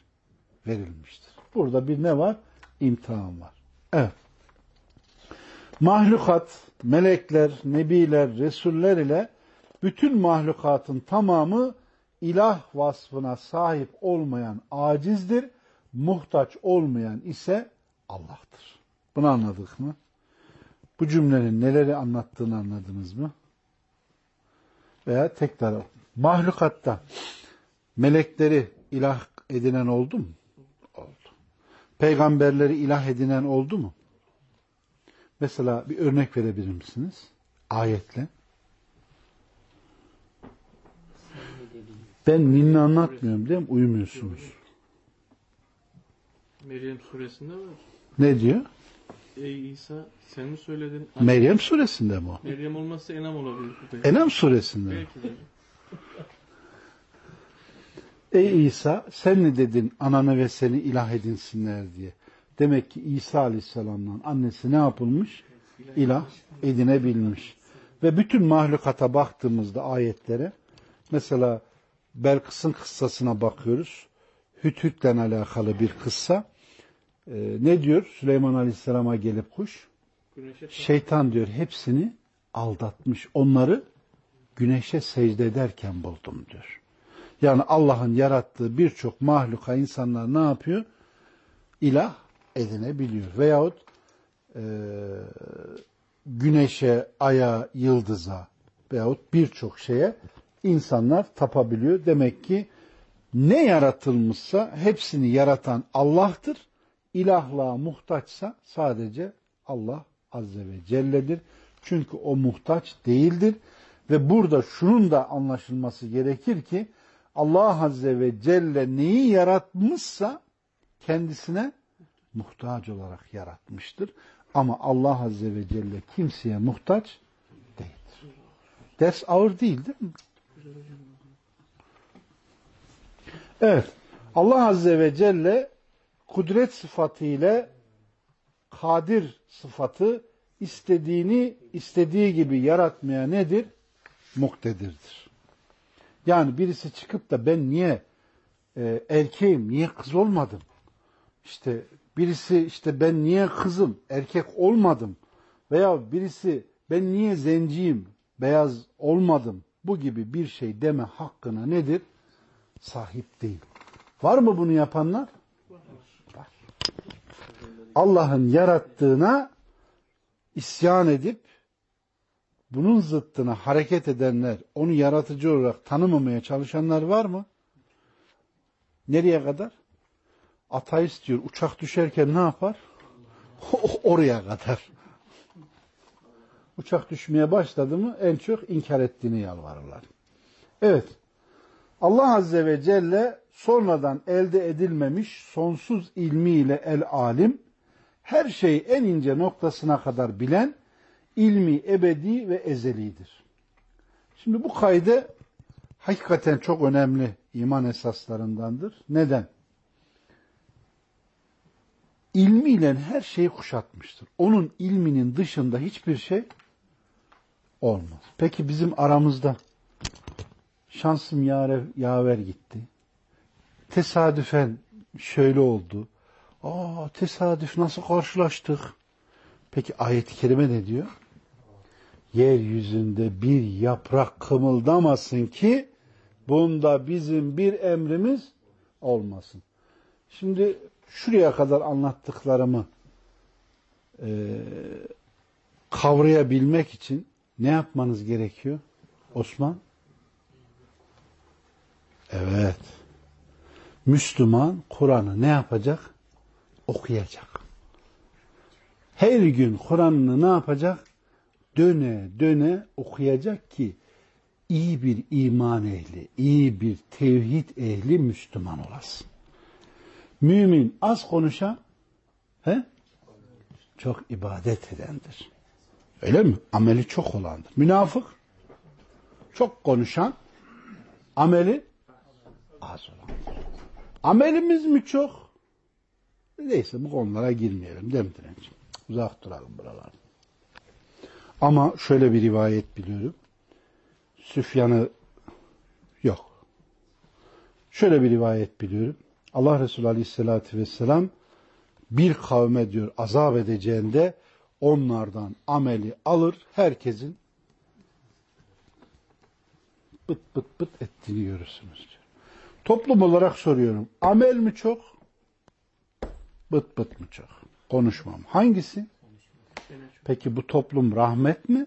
Verilmiştir. Burada bir ne var? İmtihan var. Evet. Mahlukat, melekler, nebiler, resuller ile bütün mahlukatın tamamı ilah vasfına sahip olmayan acizdir, muhtaç olmayan ise Allah'tır. Bunu anladık mı? Bu cümlenin neleri anlattığını anladınız mı? Veya tekrar mahlukatta melekleri ilah edinen oldu mu? Oldu. Peygamberleri ilah edinen oldu mu? Mesela bir örnek verebilir misiniz? Ayetle. Ben ninni anlatmıyorum değil mi? Uyumuyorsunuz. Meryem suresinde var. Ne diyor? Ey İsa sen mi söyledin? Meryem suresinde mi o? Meryem olmazsa Enam olabilir. Enam suresinde mi? Belki de. Ey İsa sen mi dedin ananı ve seni ilah edinsinler diye. Demek ki İsa Aleyhisselam'dan annesi ne yapılmış? İlah edinebilmiş. Ve bütün mahlukata baktığımızda ayetlere mesela Belkıs'ın kıssasına bakıyoruz. Hüthüt'le alakalı bir kıssa. Ee, ne diyor Süleyman Aleyhisselam'a gelip kuş? Şeytan diyor hepsini aldatmış. Onları güneşe secde ederken buldum diyor. Yani Allah'ın yarattığı birçok mahluka insanlar ne yapıyor? İlah edinebiliyor. Veyahut e, güneşe, aya, yıldıza veyahut birçok şeye insanlar tapabiliyor. Demek ki ne yaratılmışsa hepsini yaratan Allah'tır. İlahlığa muhtaçsa sadece Allah Azze ve Celle'dir. Çünkü o muhtaç değildir. Ve burada şunun da anlaşılması gerekir ki Allah Azze ve Celle neyi yaratmışsa kendisine muhtaç olarak yaratmıştır. Ama Allah Azze ve Celle kimseye muhtaç değildir. Ders ağır değil değil mi? Evet. Allah Azze ve Celle kudret sıfatı ile kadir sıfatı istediğini istediği gibi yaratmaya nedir? Muktedirdir. Yani birisi çıkıp da ben niye e, erkeğim, niye kız olmadım? İşte birisi işte ben niye kızım, erkek olmadım? Veya birisi ben niye zenciyim, beyaz olmadım? Bu gibi bir şey deme hakkına nedir? Sahip değil. Var mı bunu yapanlar? Var. Allah'ın yarattığına isyan edip bunun zıttına hareket edenler, onu yaratıcı olarak tanımamaya çalışanlar var mı? Nereye kadar? Ateist diyor, uçak düşerken ne yapar? Oraya kadar. Uçak düşmeye başladı mı en çok inkar ettiğini yalvarırlar. Evet. Allah Azze ve Celle sonradan elde edilmemiş sonsuz ilmiyle el alim, her şeyi en ince noktasına kadar bilen, ilmi ebedi ve ezelidir. Şimdi bu kaydı hakikaten çok önemli iman esaslarındandır. Neden? İlmiyle her şeyi kuşatmıştır. Onun ilminin dışında hiçbir şey olmaz. Peki bizim aramızda şansım yare, yaver gitti. Tesadüfen şöyle oldu. Aa tesadüf nasıl karşılaştık? Peki ayet-i kerime ne diyor? Yeryüzünde bir yaprak kımıldamasın ki bunda bizim bir emrimiz olmasın. Şimdi şuraya kadar anlattıklarımı e, kavrayabilmek için ne yapmanız gerekiyor? Osman? Evet. Müslüman Kur'an'ı ne yapacak? Okuyacak. Her gün Kur'an'ını ne yapacak? Döne döne okuyacak ki iyi bir iman ehli, iyi bir tevhid ehli Müslüman olasın. Mümin az konuşan, he? çok ibadet edendir. Öyle mi? Ameli çok olandır. Münafık, çok konuşan, ameli az olandır. Amelimiz mi çok? Neyse bu konulara girmeyelim değil mi Direnciğim? Uzak duralım buralar. Ama şöyle bir rivayet biliyorum. Süfyan'ı yok. Şöyle bir rivayet biliyorum. Allah Resulü Aleyhisselatü Vesselam bir kavme diyor azap edeceğinde onlardan ameli alır herkesin bıt bıt bıt ettiğini görürsünüz. Toplum olarak soruyorum. Amel mi çok? Bıt bıt mı çok? Konuşmam. Hangisi? Peki bu toplum rahmet mi?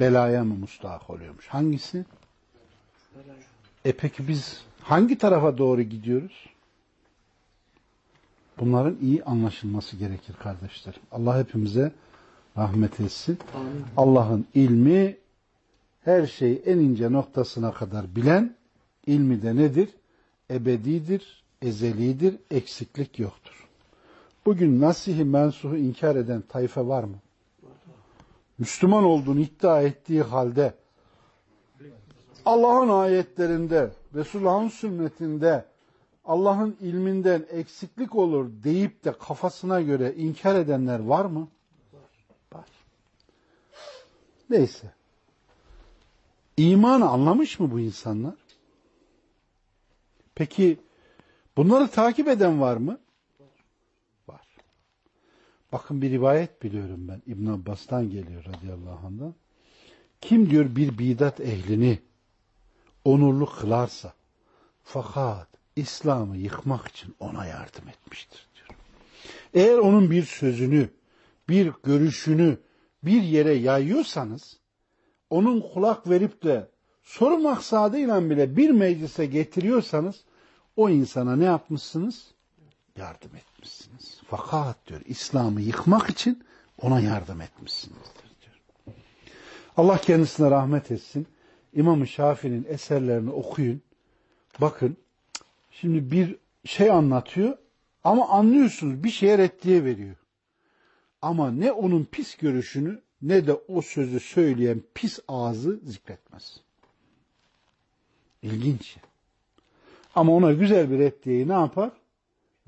Belaya mı mustahak oluyormuş? Hangisi? E peki biz hangi tarafa doğru gidiyoruz? Bunların iyi anlaşılması gerekir kardeşlerim. Allah hepimize rahmet etsin. Allah'ın ilmi her şeyi en ince noktasına kadar bilen ilmi de nedir? Ebedidir, ezelidir, eksiklik yoktur. Bugün nasihi mensuhu inkar eden tayfa var mı? Müslüman olduğunu iddia ettiği halde Allah'ın ayetlerinde, Resulullah'ın sünnetinde Allah'ın ilminden eksiklik olur deyip de kafasına göre inkar edenler var mı? Neyse. İmanı anlamış mı bu insanlar? Peki bunları takip eden var mı? Var. Bakın bir rivayet biliyorum ben. İbn Abbas'tan geliyor radıyallahu anh'dan. Kim diyor bir bidat ehlini onurlu kılarsa fakat İslam'ı yıkmak için ona yardım etmiştir diyor. Eğer onun bir sözünü, bir görüşünü bir yere yayıyorsanız, onun kulak verip de soru maksadıyla bile bir meclise getiriyorsanız, o insana ne yapmışsınız? Yardım etmişsiniz. Fakat diyor, İslam'ı yıkmak için ona yardım etmişsinizdir diyor. Allah kendisine rahmet etsin. İmam-ı Şafii'nin eserlerini okuyun. Bakın Şimdi bir şey anlatıyor ama anlıyorsunuz bir şeye reddiye veriyor. Ama ne onun pis görüşünü ne de o sözü söyleyen pis ağzı zikretmez. İlginç. Ama ona güzel bir reddiyeyi ne yapar?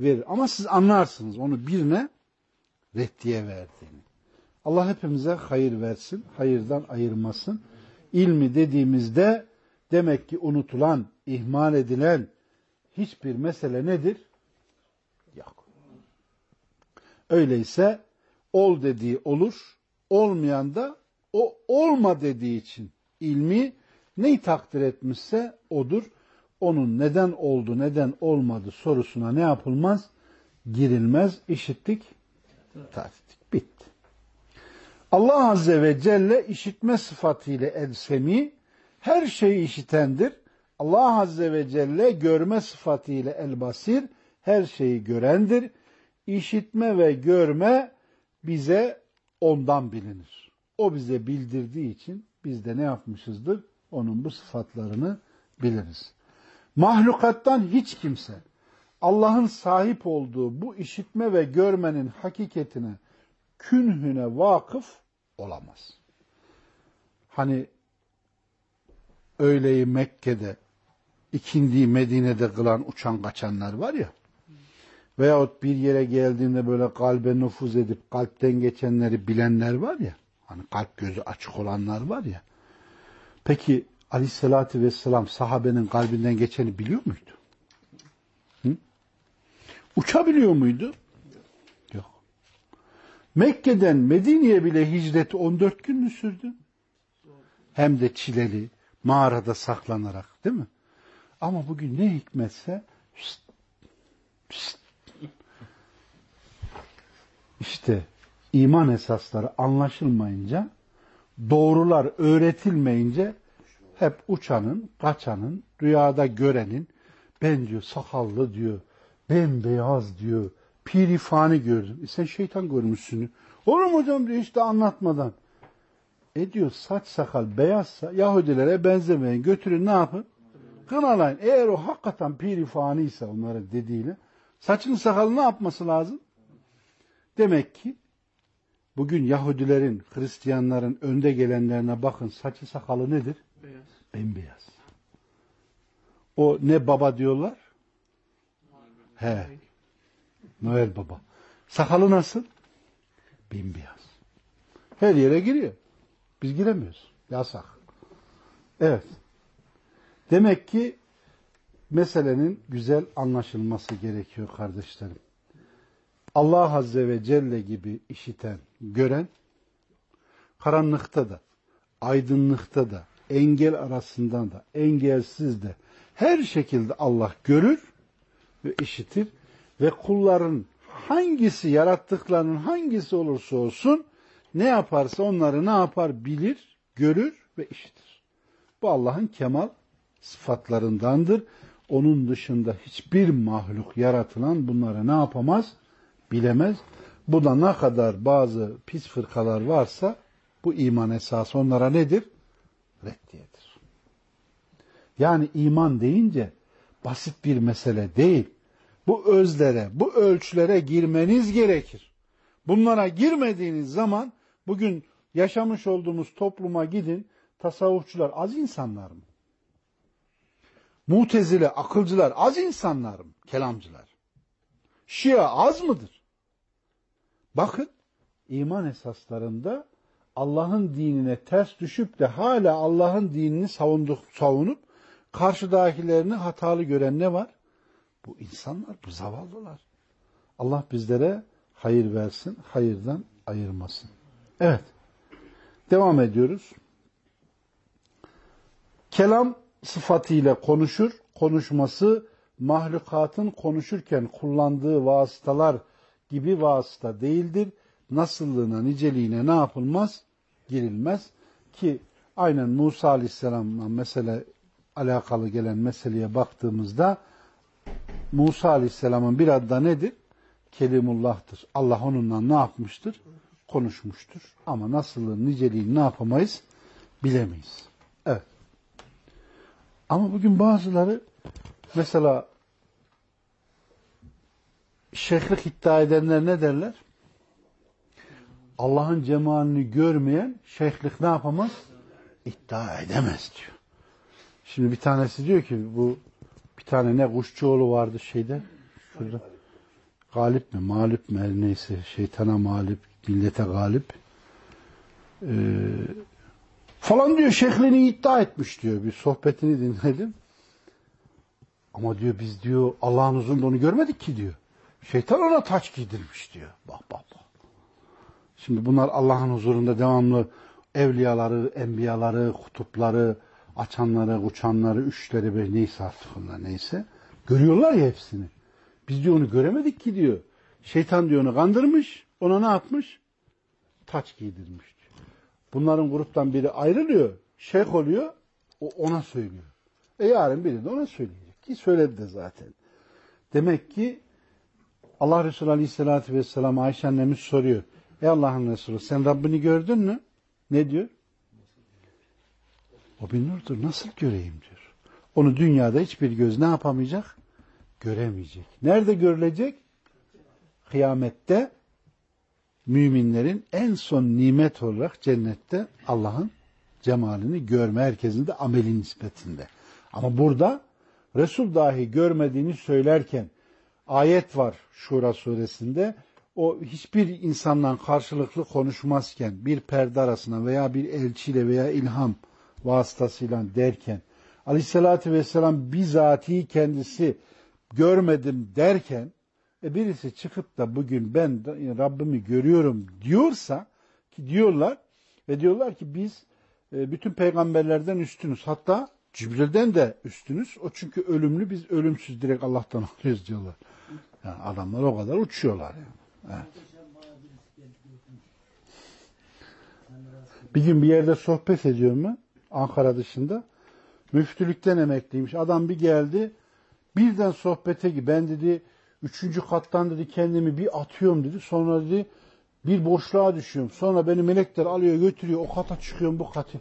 Verir. Ama siz anlarsınız onu birine reddiye verdiğini. Allah hepimize hayır versin, hayırdan ayırmasın. İlmi dediğimizde demek ki unutulan, ihmal edilen, hiçbir mesele nedir? Yok. Öyleyse ol dediği olur, olmayan da o olma dediği için ilmi neyi takdir etmişse odur. Onun neden oldu, neden olmadı sorusuna ne yapılmaz? Girilmez. İşittik, tartıştık. Bitti. Allah Azze ve Celle işitme sıfatıyla el-semi her şeyi işitendir Allah Azze ve Celle görme sıfatıyla el-basir her şeyi görendir. İşitme ve görme bize ondan bilinir. O bize bildirdiği için biz de ne yapmışızdır? Onun bu sıfatlarını biliriz. Mahlukattan hiç kimse Allah'ın sahip olduğu bu işitme ve görmenin hakikatine künhüne vakıf olamaz. Hani öğleyi Mekke'de ikindi Medine'de kılan uçan kaçanlar var ya veyahut bir yere geldiğinde böyle kalbe nüfuz edip kalpten geçenleri bilenler var ya hani kalp gözü açık olanlar var ya peki aleyhissalatü vesselam sahabenin kalbinden geçeni biliyor muydu? Hı? Uçabiliyor muydu? Yok. Mekke'den Medine'ye bile hicreti 14 gün mü sürdü? Hem de çileli, mağarada saklanarak değil mi? Ama bugün ne hikmetse şşt, şşt. İşte iman esasları anlaşılmayınca doğrular öğretilmeyince hep uçanın, kaçanın, rüyada görenin ben diyor sakallı diyor, bembeyaz diyor, pirifani gördüm. E sen şeytan görmüşsün. Olur mu hocam diyor işte anlatmadan. E diyor saç sakal beyazsa Yahudilere benzemeyin götürün ne yapın? kınalayın. Eğer o hakikaten piri faniyse onların dediğiyle saçını sakalı ne yapması lazım? Demek ki bugün Yahudilerin, Hristiyanların önde gelenlerine bakın saçı sakalı nedir? Beyaz. Bembeyaz. O ne baba diyorlar? He. Noel baba. Sakalı nasıl? Bembeyaz. Her yere giriyor. Biz giremiyoruz. Yasak. Evet. Demek ki meselenin güzel anlaşılması gerekiyor kardeşlerim. Allah Azze ve Celle gibi işiten, gören, karanlıkta da, aydınlıkta da, engel arasından da, engelsiz de her şekilde Allah görür ve işitir ve kulların hangisi yarattıklarının hangisi olursa olsun ne yaparsa onları ne yapar bilir, görür ve işitir. Bu Allah'ın kemal sıfatlarındandır. Onun dışında hiçbir mahluk yaratılan bunları ne yapamaz? Bilemez. Bu da ne kadar bazı pis fırkalar varsa bu iman esası onlara nedir? Reddiyedir. Yani iman deyince basit bir mesele değil. Bu özlere, bu ölçülere girmeniz gerekir. Bunlara girmediğiniz zaman bugün yaşamış olduğumuz topluma gidin, tasavvufçular az insanlar mı? Mutezile, akılcılar az insanlar mı? Kelamcılar. Şia az mıdır? Bakın iman esaslarında Allah'ın dinine ters düşüp de hala Allah'ın dinini savunduk, savunup karşıdakilerini hatalı gören ne var? Bu insanlar, bu zavallılar. Allah bizlere hayır versin, hayırdan ayırmasın. Evet. Devam ediyoruz. Kelam sıfatıyla konuşur. Konuşması mahlukatın konuşurken kullandığı vasıtalar gibi vasıta değildir. Nasıllığına, niceliğine ne yapılmaz? Girilmez. Ki aynen Musa Aleyhisselam'la mesele alakalı gelen meseleye baktığımızda Musa Aleyhisselam'ın bir adı da nedir? Kelimullah'tır. Allah onunla ne yapmıştır? Konuşmuştur. Ama nasıllığın niceliğini ne yapamayız? Bilemeyiz. Evet. Ama bugün bazıları mesela şeyhlik iddia edenler ne derler? Allah'ın cemalini görmeyen şeyhlik ne yapamaz? İddia edemez diyor. Şimdi bir tanesi diyor ki bu bir tane ne kuşçuoğlu vardı şeyde şurada. Galip mi, mağlup mu her neyse şeytana mağlup, millete galip. Ee, falan diyor şeyhliğini iddia etmiş diyor. Bir sohbetini dinledim. Ama diyor biz diyor Allah'ın huzurunda onu görmedik ki diyor. Şeytan ona taç giydirmiş diyor. Bak bak bak. Şimdi bunlar Allah'ın huzurunda devamlı evliyaları, enbiyaları, kutupları, açanları, uçanları, üçleri, beş, neyse artık onlar neyse. Görüyorlar ya hepsini. Biz diyor onu göremedik ki diyor. Şeytan diyor onu kandırmış. Ona ne yapmış? Taç giydirmiş. Bunların gruptan biri ayrılıyor. Şeyh oluyor. O ona söylüyor. E yarın biri de ona söyleyecek. Ki söyledi de zaten. Demek ki Allah Resulü Aleyhisselatü Vesselam Ayşe annemiz soruyor. Ey Allah'ın Resulü sen Rabbini gördün mü? Ne diyor? O bir nurdur. Nasıl göreyim diyor. Onu dünyada hiçbir göz ne yapamayacak? Göremeyecek. Nerede görülecek? Kıyamette müminlerin en son nimet olarak cennette Allah'ın cemalini görme herkesin de ameli nispetinde. Ama burada Resul dahi görmediğini söylerken ayet var Şura suresinde. O hiçbir insandan karşılıklı konuşmazken bir perde arasına veya bir elçiyle veya ilham vasıtasıyla derken aleyhissalatü vesselam bizatihi kendisi görmedim derken e birisi çıkıp da bugün ben Rabbimi görüyorum diyorsa ki diyorlar ve diyorlar ki biz e, bütün peygamberlerden üstünüz. Hatta Cibril'den de üstünüz. O çünkü ölümlü biz ölümsüz direkt Allah'tan alıyoruz diyorlar. Yani adamlar o kadar uçuyorlar. Yani. Evet. Bir gün bir yerde sohbet ediyorum ben. Ankara dışında. Müftülükten emekliymiş. Adam bir geldi. Birden sohbete gibi. Ben dedi üçüncü kattan dedi kendimi bir atıyorum dedi. Sonra dedi bir boşluğa düşüyorum. Sonra beni melekler alıyor götürüyor. O kata çıkıyorum bu katı.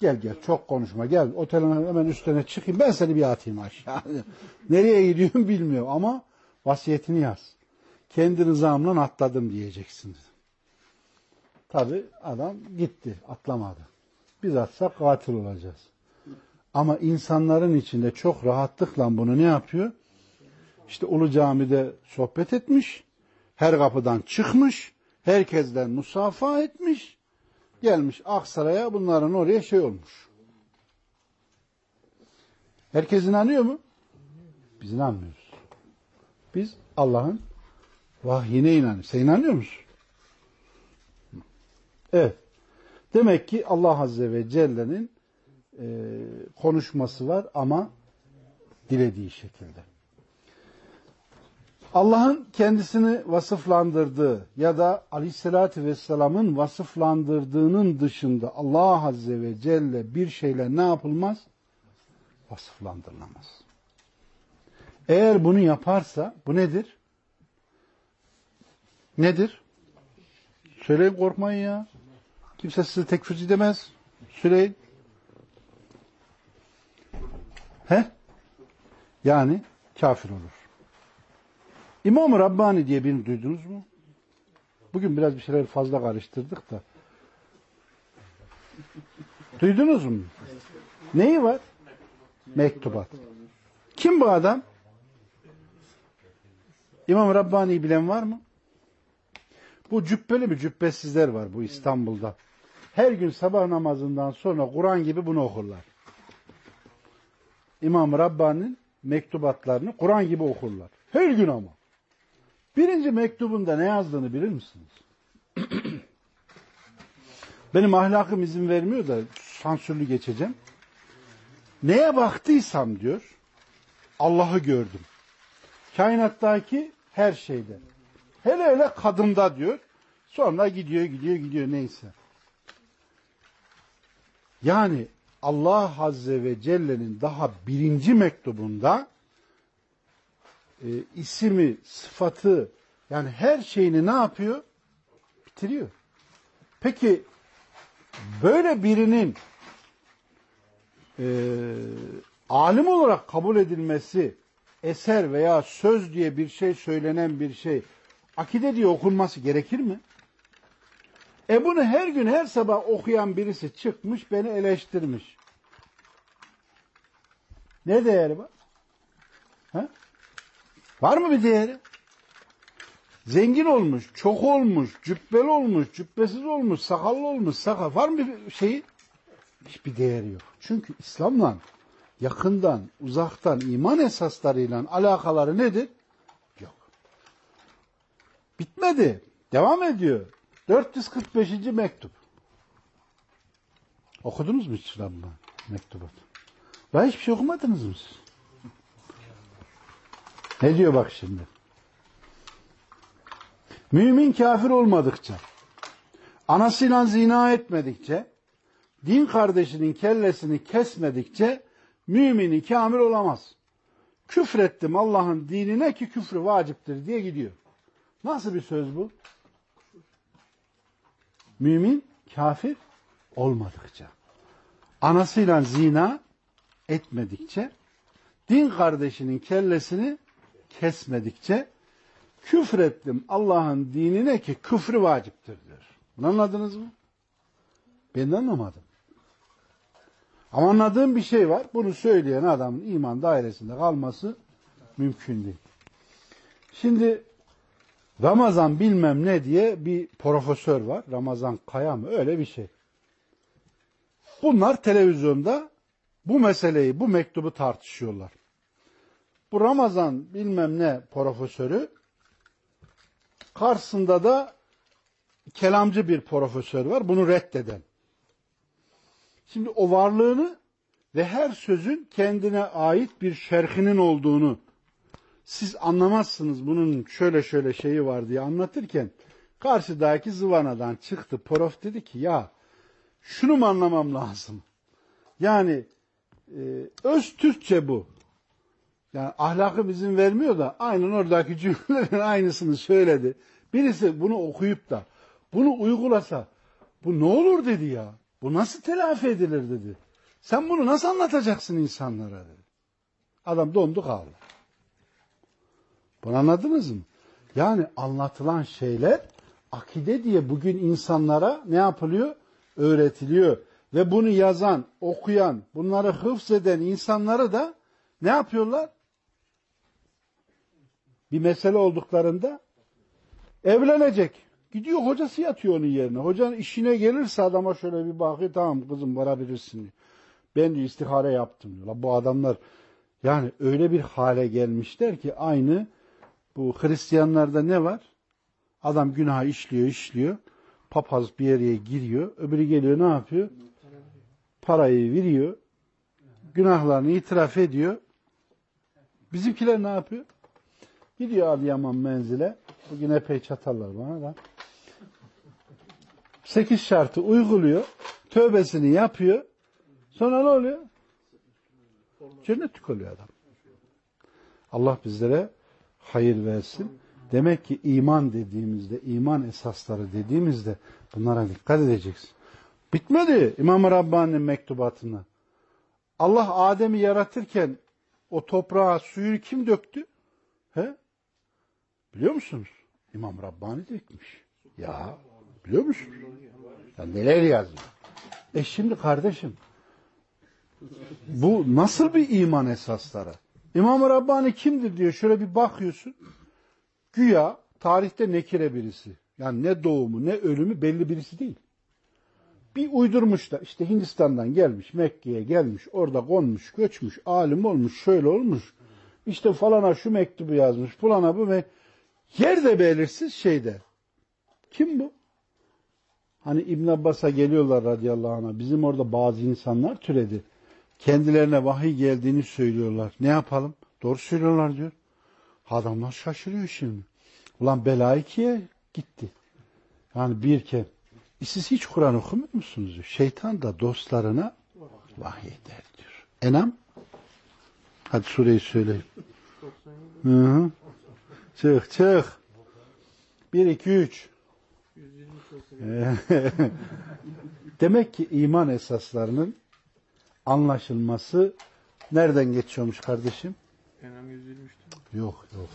Gel gel çok konuşma gel otelin hemen üstüne çıkayım ben seni bir atayım aşağı. Nereye gidiyorum bilmiyorum ama vasiyetini yaz. Kendi rızamla atladım diyeceksin. Tabi adam gitti atlamadı. Biz atsak katil olacağız. Ama insanların içinde çok rahatlıkla bunu ne yapıyor? İşte Ulu Cami'de sohbet etmiş, her kapıdan çıkmış, herkesten musafa etmiş gelmiş Aksaray'a bunların oraya şey olmuş. Herkes inanıyor mu? Biz inanmıyoruz. Biz Allah'ın vahyine inanıyoruz. Sen inanıyor musun? Evet. Demek ki Allah Azze ve Celle'nin e, konuşması var ama dilediği şekilde. Allah'ın kendisini vasıflandırdığı ya da Aleyhisselatü Vesselam'ın vasıflandırdığının dışında Allah Azze ve Celle bir şeyle ne yapılmaz? Vasıflandırılamaz. Eğer bunu yaparsa bu nedir? Nedir? Söyleyin korkmayın ya. Kimse sizi tekfir edemez. Söyleyin. He? Yani kafir olur. İmam-ı Rabbani diye birini duydunuz mu? Bugün biraz bir şeyler fazla karıştırdık da. Duydunuz mu? Neyi var? Mektubat. Kim bu adam? İmam Rabbani'yi bilen var mı? Bu cübbeli mi cübbesizler var bu İstanbul'da. Her gün sabah namazından sonra Kur'an gibi bunu okurlar. İmam Rabbani'nin mektubatlarını Kur'an gibi okurlar. Her gün ama. Birinci mektubunda ne yazdığını bilir misiniz? Benim ahlakım izin vermiyor da sansürlü geçeceğim. Neye baktıysam diyor, Allah'ı gördüm. Kainattaki her şeyde. Hele hele kadında diyor. Sonra gidiyor, gidiyor, gidiyor neyse. Yani Allah Azze ve Celle'nin daha birinci mektubunda e, ismi, sıfatı yani her şeyini ne yapıyor? Bitiriyor. Peki böyle birinin e, alim olarak kabul edilmesi eser veya söz diye bir şey söylenen bir şey akide diye okunması gerekir mi? E bunu her gün her sabah okuyan birisi çıkmış beni eleştirmiş. Ne değeri var? Ha? Var mı bir değeri? Zengin olmuş, çok olmuş, cübbeli olmuş, cübbesiz olmuş, sakallı olmuş, sakal. Var mı bir şeyi? Hiçbir değeri yok. Çünkü İslam'la yakından, uzaktan iman esaslarıyla alakaları nedir? Yok. Bitmedi. Devam ediyor. 445. mektup. Okudunuz mu Rabb'a mektubat? Daha hiçbir şey okumadınız mı siz? Ne diyor bak şimdi? Mümin kafir olmadıkça, anasıyla zina etmedikçe, din kardeşinin kellesini kesmedikçe mümini kamil olamaz. Küfrettim Allah'ın dinine ki küfrü vaciptir diye gidiyor. Nasıl bir söz bu? Mümin kafir olmadıkça, anasıyla zina etmedikçe, din kardeşinin kellesini kesmedikçe küfrettim Allah'ın dinine ki küfrü vaciptir diyor. Bunu anladınız mı? Ben anlamadım. Ama anladığım bir şey var. Bunu söyleyen adamın iman dairesinde kalması mümkün değil. Şimdi Ramazan bilmem ne diye bir profesör var. Ramazan Kaya mı? Öyle bir şey. Bunlar televizyonda bu meseleyi, bu mektubu tartışıyorlar. Bu Ramazan bilmem ne profesörü karşısında da kelamcı bir profesör var. Bunu reddeden. Şimdi o varlığını ve her sözün kendine ait bir şerhinin olduğunu siz anlamazsınız bunun şöyle şöyle şeyi var diye anlatırken karşıdaki zıvanadan çıktı. Prof dedi ki ya şunu mu anlamam lazım? Yani e, öz Türkçe bu. Yani ahlakı izin vermiyor da aynen oradaki cümlelerin aynısını söyledi. Birisi bunu okuyup da bunu uygulasa bu ne olur dedi ya. Bu nasıl telafi edilir dedi. Sen bunu nasıl anlatacaksın insanlara dedi. Adam dondu kaldı. Bunu anladınız mı? Yani anlatılan şeyler akide diye bugün insanlara ne yapılıyor? Öğretiliyor. Ve bunu yazan, okuyan, bunları hıfzeden insanları da ne yapıyorlar? Bir mesele olduklarında evlenecek. Gidiyor hocası yatıyor onun yerine. Hocanın işine gelirse adama şöyle bir bakıyor. Tamam kızım varabilirsin diyor. Ben diyor istihare yaptım diyor. La bu adamlar yani öyle bir hale gelmişler ki aynı bu Hristiyanlarda ne var? Adam günah işliyor işliyor. Papaz bir yere giriyor. Öbürü geliyor ne yapıyor? Parayı veriyor. Günahlarını itiraf ediyor. Bizimkiler ne yapıyor? Gidiyor Adıyaman menzile. Bugün epey çatallar bana da. Sekiz şartı uyguluyor. Tövbesini yapıyor. Sonra ne oluyor? Cennetlik oluyor adam. Allah bizlere hayır versin. Demek ki iman dediğimizde, iman esasları dediğimizde bunlara dikkat edeceksin. Bitmedi İmam Rabbani'nin mektubatına. Allah Adem'i yaratırken o toprağa suyu kim döktü? He? Biliyor musunuz? İmam Rabbani dökmüş. Ya biliyor musun? Ya neler yazıyor? E şimdi kardeşim bu nasıl bir iman esasları? İmam Rabbani kimdir diyor. Şöyle bir bakıyorsun. Güya tarihte nekire birisi. Yani ne doğumu ne ölümü belli birisi değil. Bir uydurmuşlar. İşte Hindistan'dan gelmiş, Mekke'ye gelmiş, orada konmuş, göçmüş, alim olmuş, şöyle olmuş. İşte falana şu mektubu yazmış, falana bu ve yer de belirsiz şeyde. Kim bu? Hani İbn Abbas'a geliyorlar radıyallahu anh'a. Bizim orada bazı insanlar türedi. Kendilerine vahiy geldiğini söylüyorlar. Ne yapalım? Doğru söylüyorlar diyor. Adamlar şaşırıyor şimdi. Ulan bela ikiye gitti. Yani bir kez. E siz hiç Kur'an okumuyor musunuz? Şeytan da dostlarına vahiy eder diyor. Enam? Hadi sureyi söyleyin. Hı hı. Çık çık. Bir, iki, üç. Demek ki iman esaslarının anlaşılması nereden geçiyormuş kardeşim? Enam 123. Yok yok.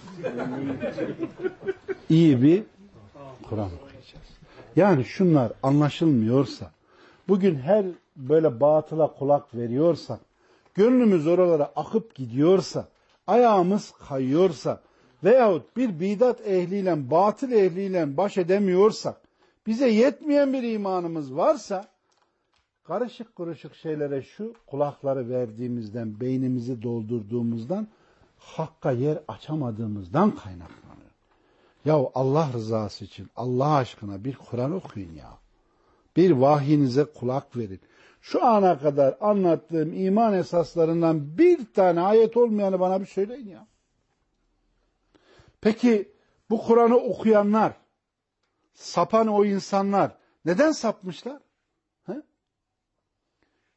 İyi bir Kur'an okuyacağız. Yani şunlar anlaşılmıyorsa, bugün her böyle batıla kulak veriyorsak, gönlümüz oralara akıp gidiyorsa, ayağımız kayıyorsa veyahut bir bidat ehliyle, batıl ehliyle baş edemiyorsak, bize yetmeyen bir imanımız varsa, karışık karışık şeylere şu kulakları verdiğimizden, beynimizi doldurduğumuzdan, hakka yer açamadığımızdan kaynaklanıyor. Ya Allah rızası için, Allah aşkına bir Kur'an okuyun ya. Bir vahyinize kulak verin. Şu ana kadar anlattığım iman esaslarından bir tane ayet olmayanı bana bir söyleyin ya. Peki bu Kur'an'ı okuyanlar, sapan o insanlar neden sapmışlar?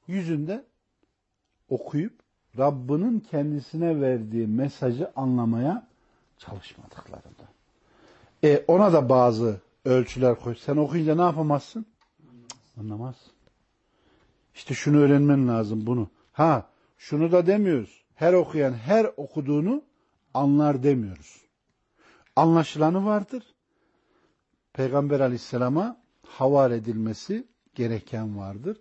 Yüzünde okuyup Rabbinin kendisine verdiği mesajı anlamaya çalışmadıklarında. E ona da bazı ölçüler koy. Sen okuyunca ne yapamazsın? Anlamazsın. İşte şunu öğrenmen lazım bunu. Ha şunu da demiyoruz. Her okuyan her okuduğunu anlar demiyoruz. Anlaşılanı vardır. Peygamber aleyhisselama havale edilmesi gereken vardır.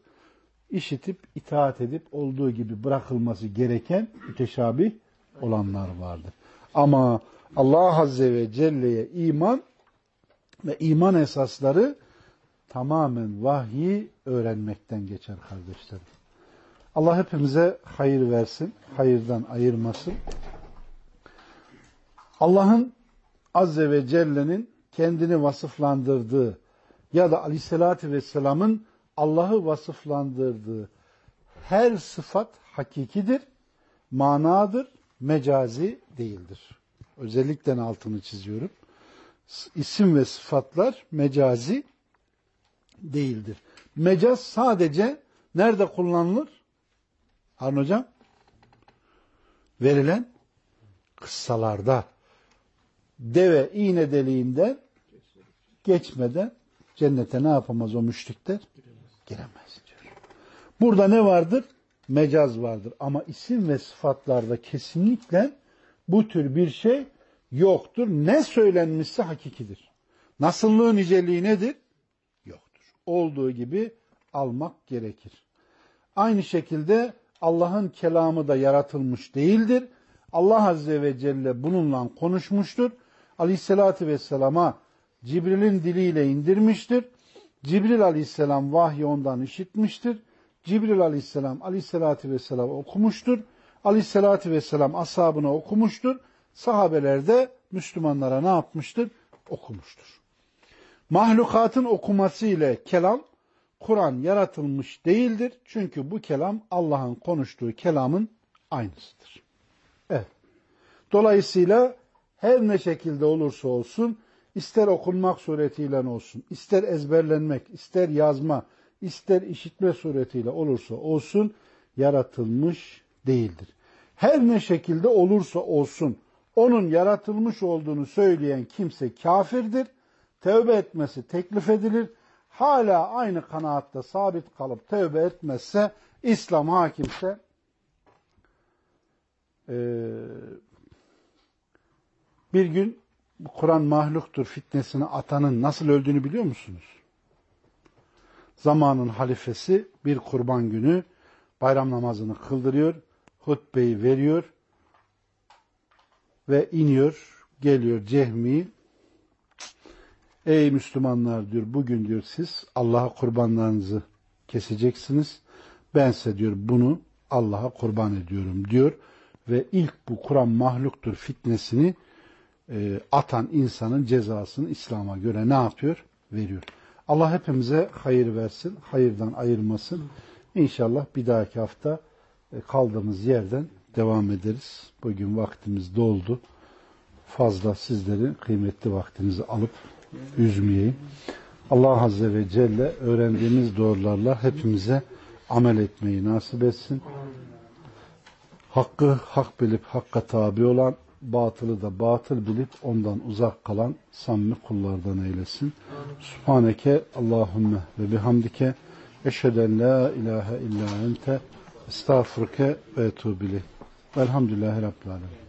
İşitip itaat edip olduğu gibi bırakılması gereken müteşabih olanlar vardır. Ama Allah Azze ve Celle'ye iman ve iman esasları tamamen vahyi öğrenmekten geçer kardeşlerim. Allah hepimize hayır versin, hayırdan ayırmasın. Allah'ın Azze ve Celle'nin kendini vasıflandırdığı ya da Aleyhisselatü Vesselam'ın Allah'ı vasıflandırdığı her sıfat hakikidir, manadır, mecazi değildir. Özellikle altını çiziyorum. İsim ve sıfatlar mecazi değildir. Mecaz sadece nerede kullanılır? Harun Hocam? Verilen kıssalarda deve iğne deliğinden geçmeden cennete ne yapamaz o müşrikler? Giremez diyor. Burada ne vardır? Mecaz vardır. Ama isim ve sıfatlarda kesinlikle bu tür bir şey yoktur. Ne söylenmişse hakikidir. Nasıllığı niceliği nedir? Yoktur. Olduğu gibi almak gerekir. Aynı şekilde Allah'ın kelamı da yaratılmış değildir. Allah Azze ve Celle bununla konuşmuştur. Aleyhissalatü Vesselam'a Cibril'in diliyle indirmiştir. Cibril aleyhisselam vahyi ondan işitmiştir. Cibril aleyhisselam aleyhissalatü vesselam okumuştur. Aleyhissalatü vesselam ashabına okumuştur. Sahabeler de Müslümanlara ne yapmıştır? Okumuştur. Mahlukatın okuması ile kelam, Kur'an yaratılmış değildir. Çünkü bu kelam Allah'ın konuştuğu kelamın aynısıdır. Evet. Dolayısıyla her ne şekilde olursa olsun, ister okunmak suretiyle olsun, ister ezberlenmek, ister yazma, ister işitme suretiyle olursa olsun, yaratılmış değildir. Her ne şekilde olursa olsun, onun yaratılmış olduğunu söyleyen kimse kafirdir. Tevbe etmesi teklif edilir. Hala aynı kanaatta sabit kalıp tevbe etmezse, İslam hakimse, e, bir gün Kur'an mahluktur fitnesine atanın nasıl öldüğünü biliyor musunuz? Zamanın halifesi bir kurban günü bayram namazını kıldırıyor, hutbeyi veriyor ve iniyor, geliyor Cehmi. Ey Müslümanlar diyor, bugün diyor siz Allah'a kurbanlarınızı keseceksiniz. Bense diyor bunu Allah'a kurban ediyorum diyor. Ve ilk bu Kur'an mahluktur fitnesini e, atan insanın cezasını İslam'a göre ne yapıyor? Veriyor. Allah hepimize hayır versin, hayırdan ayırmasın. İnşallah bir dahaki hafta e, kaldığımız yerden devam ederiz. Bugün vaktimiz doldu. Fazla sizlerin kıymetli vaktinizi alıp üzmeyeyim. Allah Azze ve Celle öğrendiğimiz doğrularla hepimize amel etmeyi nasip etsin. Hakkı hak bilip hakka tabi olan, batılı da batıl bilip ondan uzak kalan samimi kullardan eylesin. Subhaneke Allahümme ve bihamdike eşheden la ilahe illa ente estağfurke ve etubili. Velhamdülillahi Rabbil Alemin.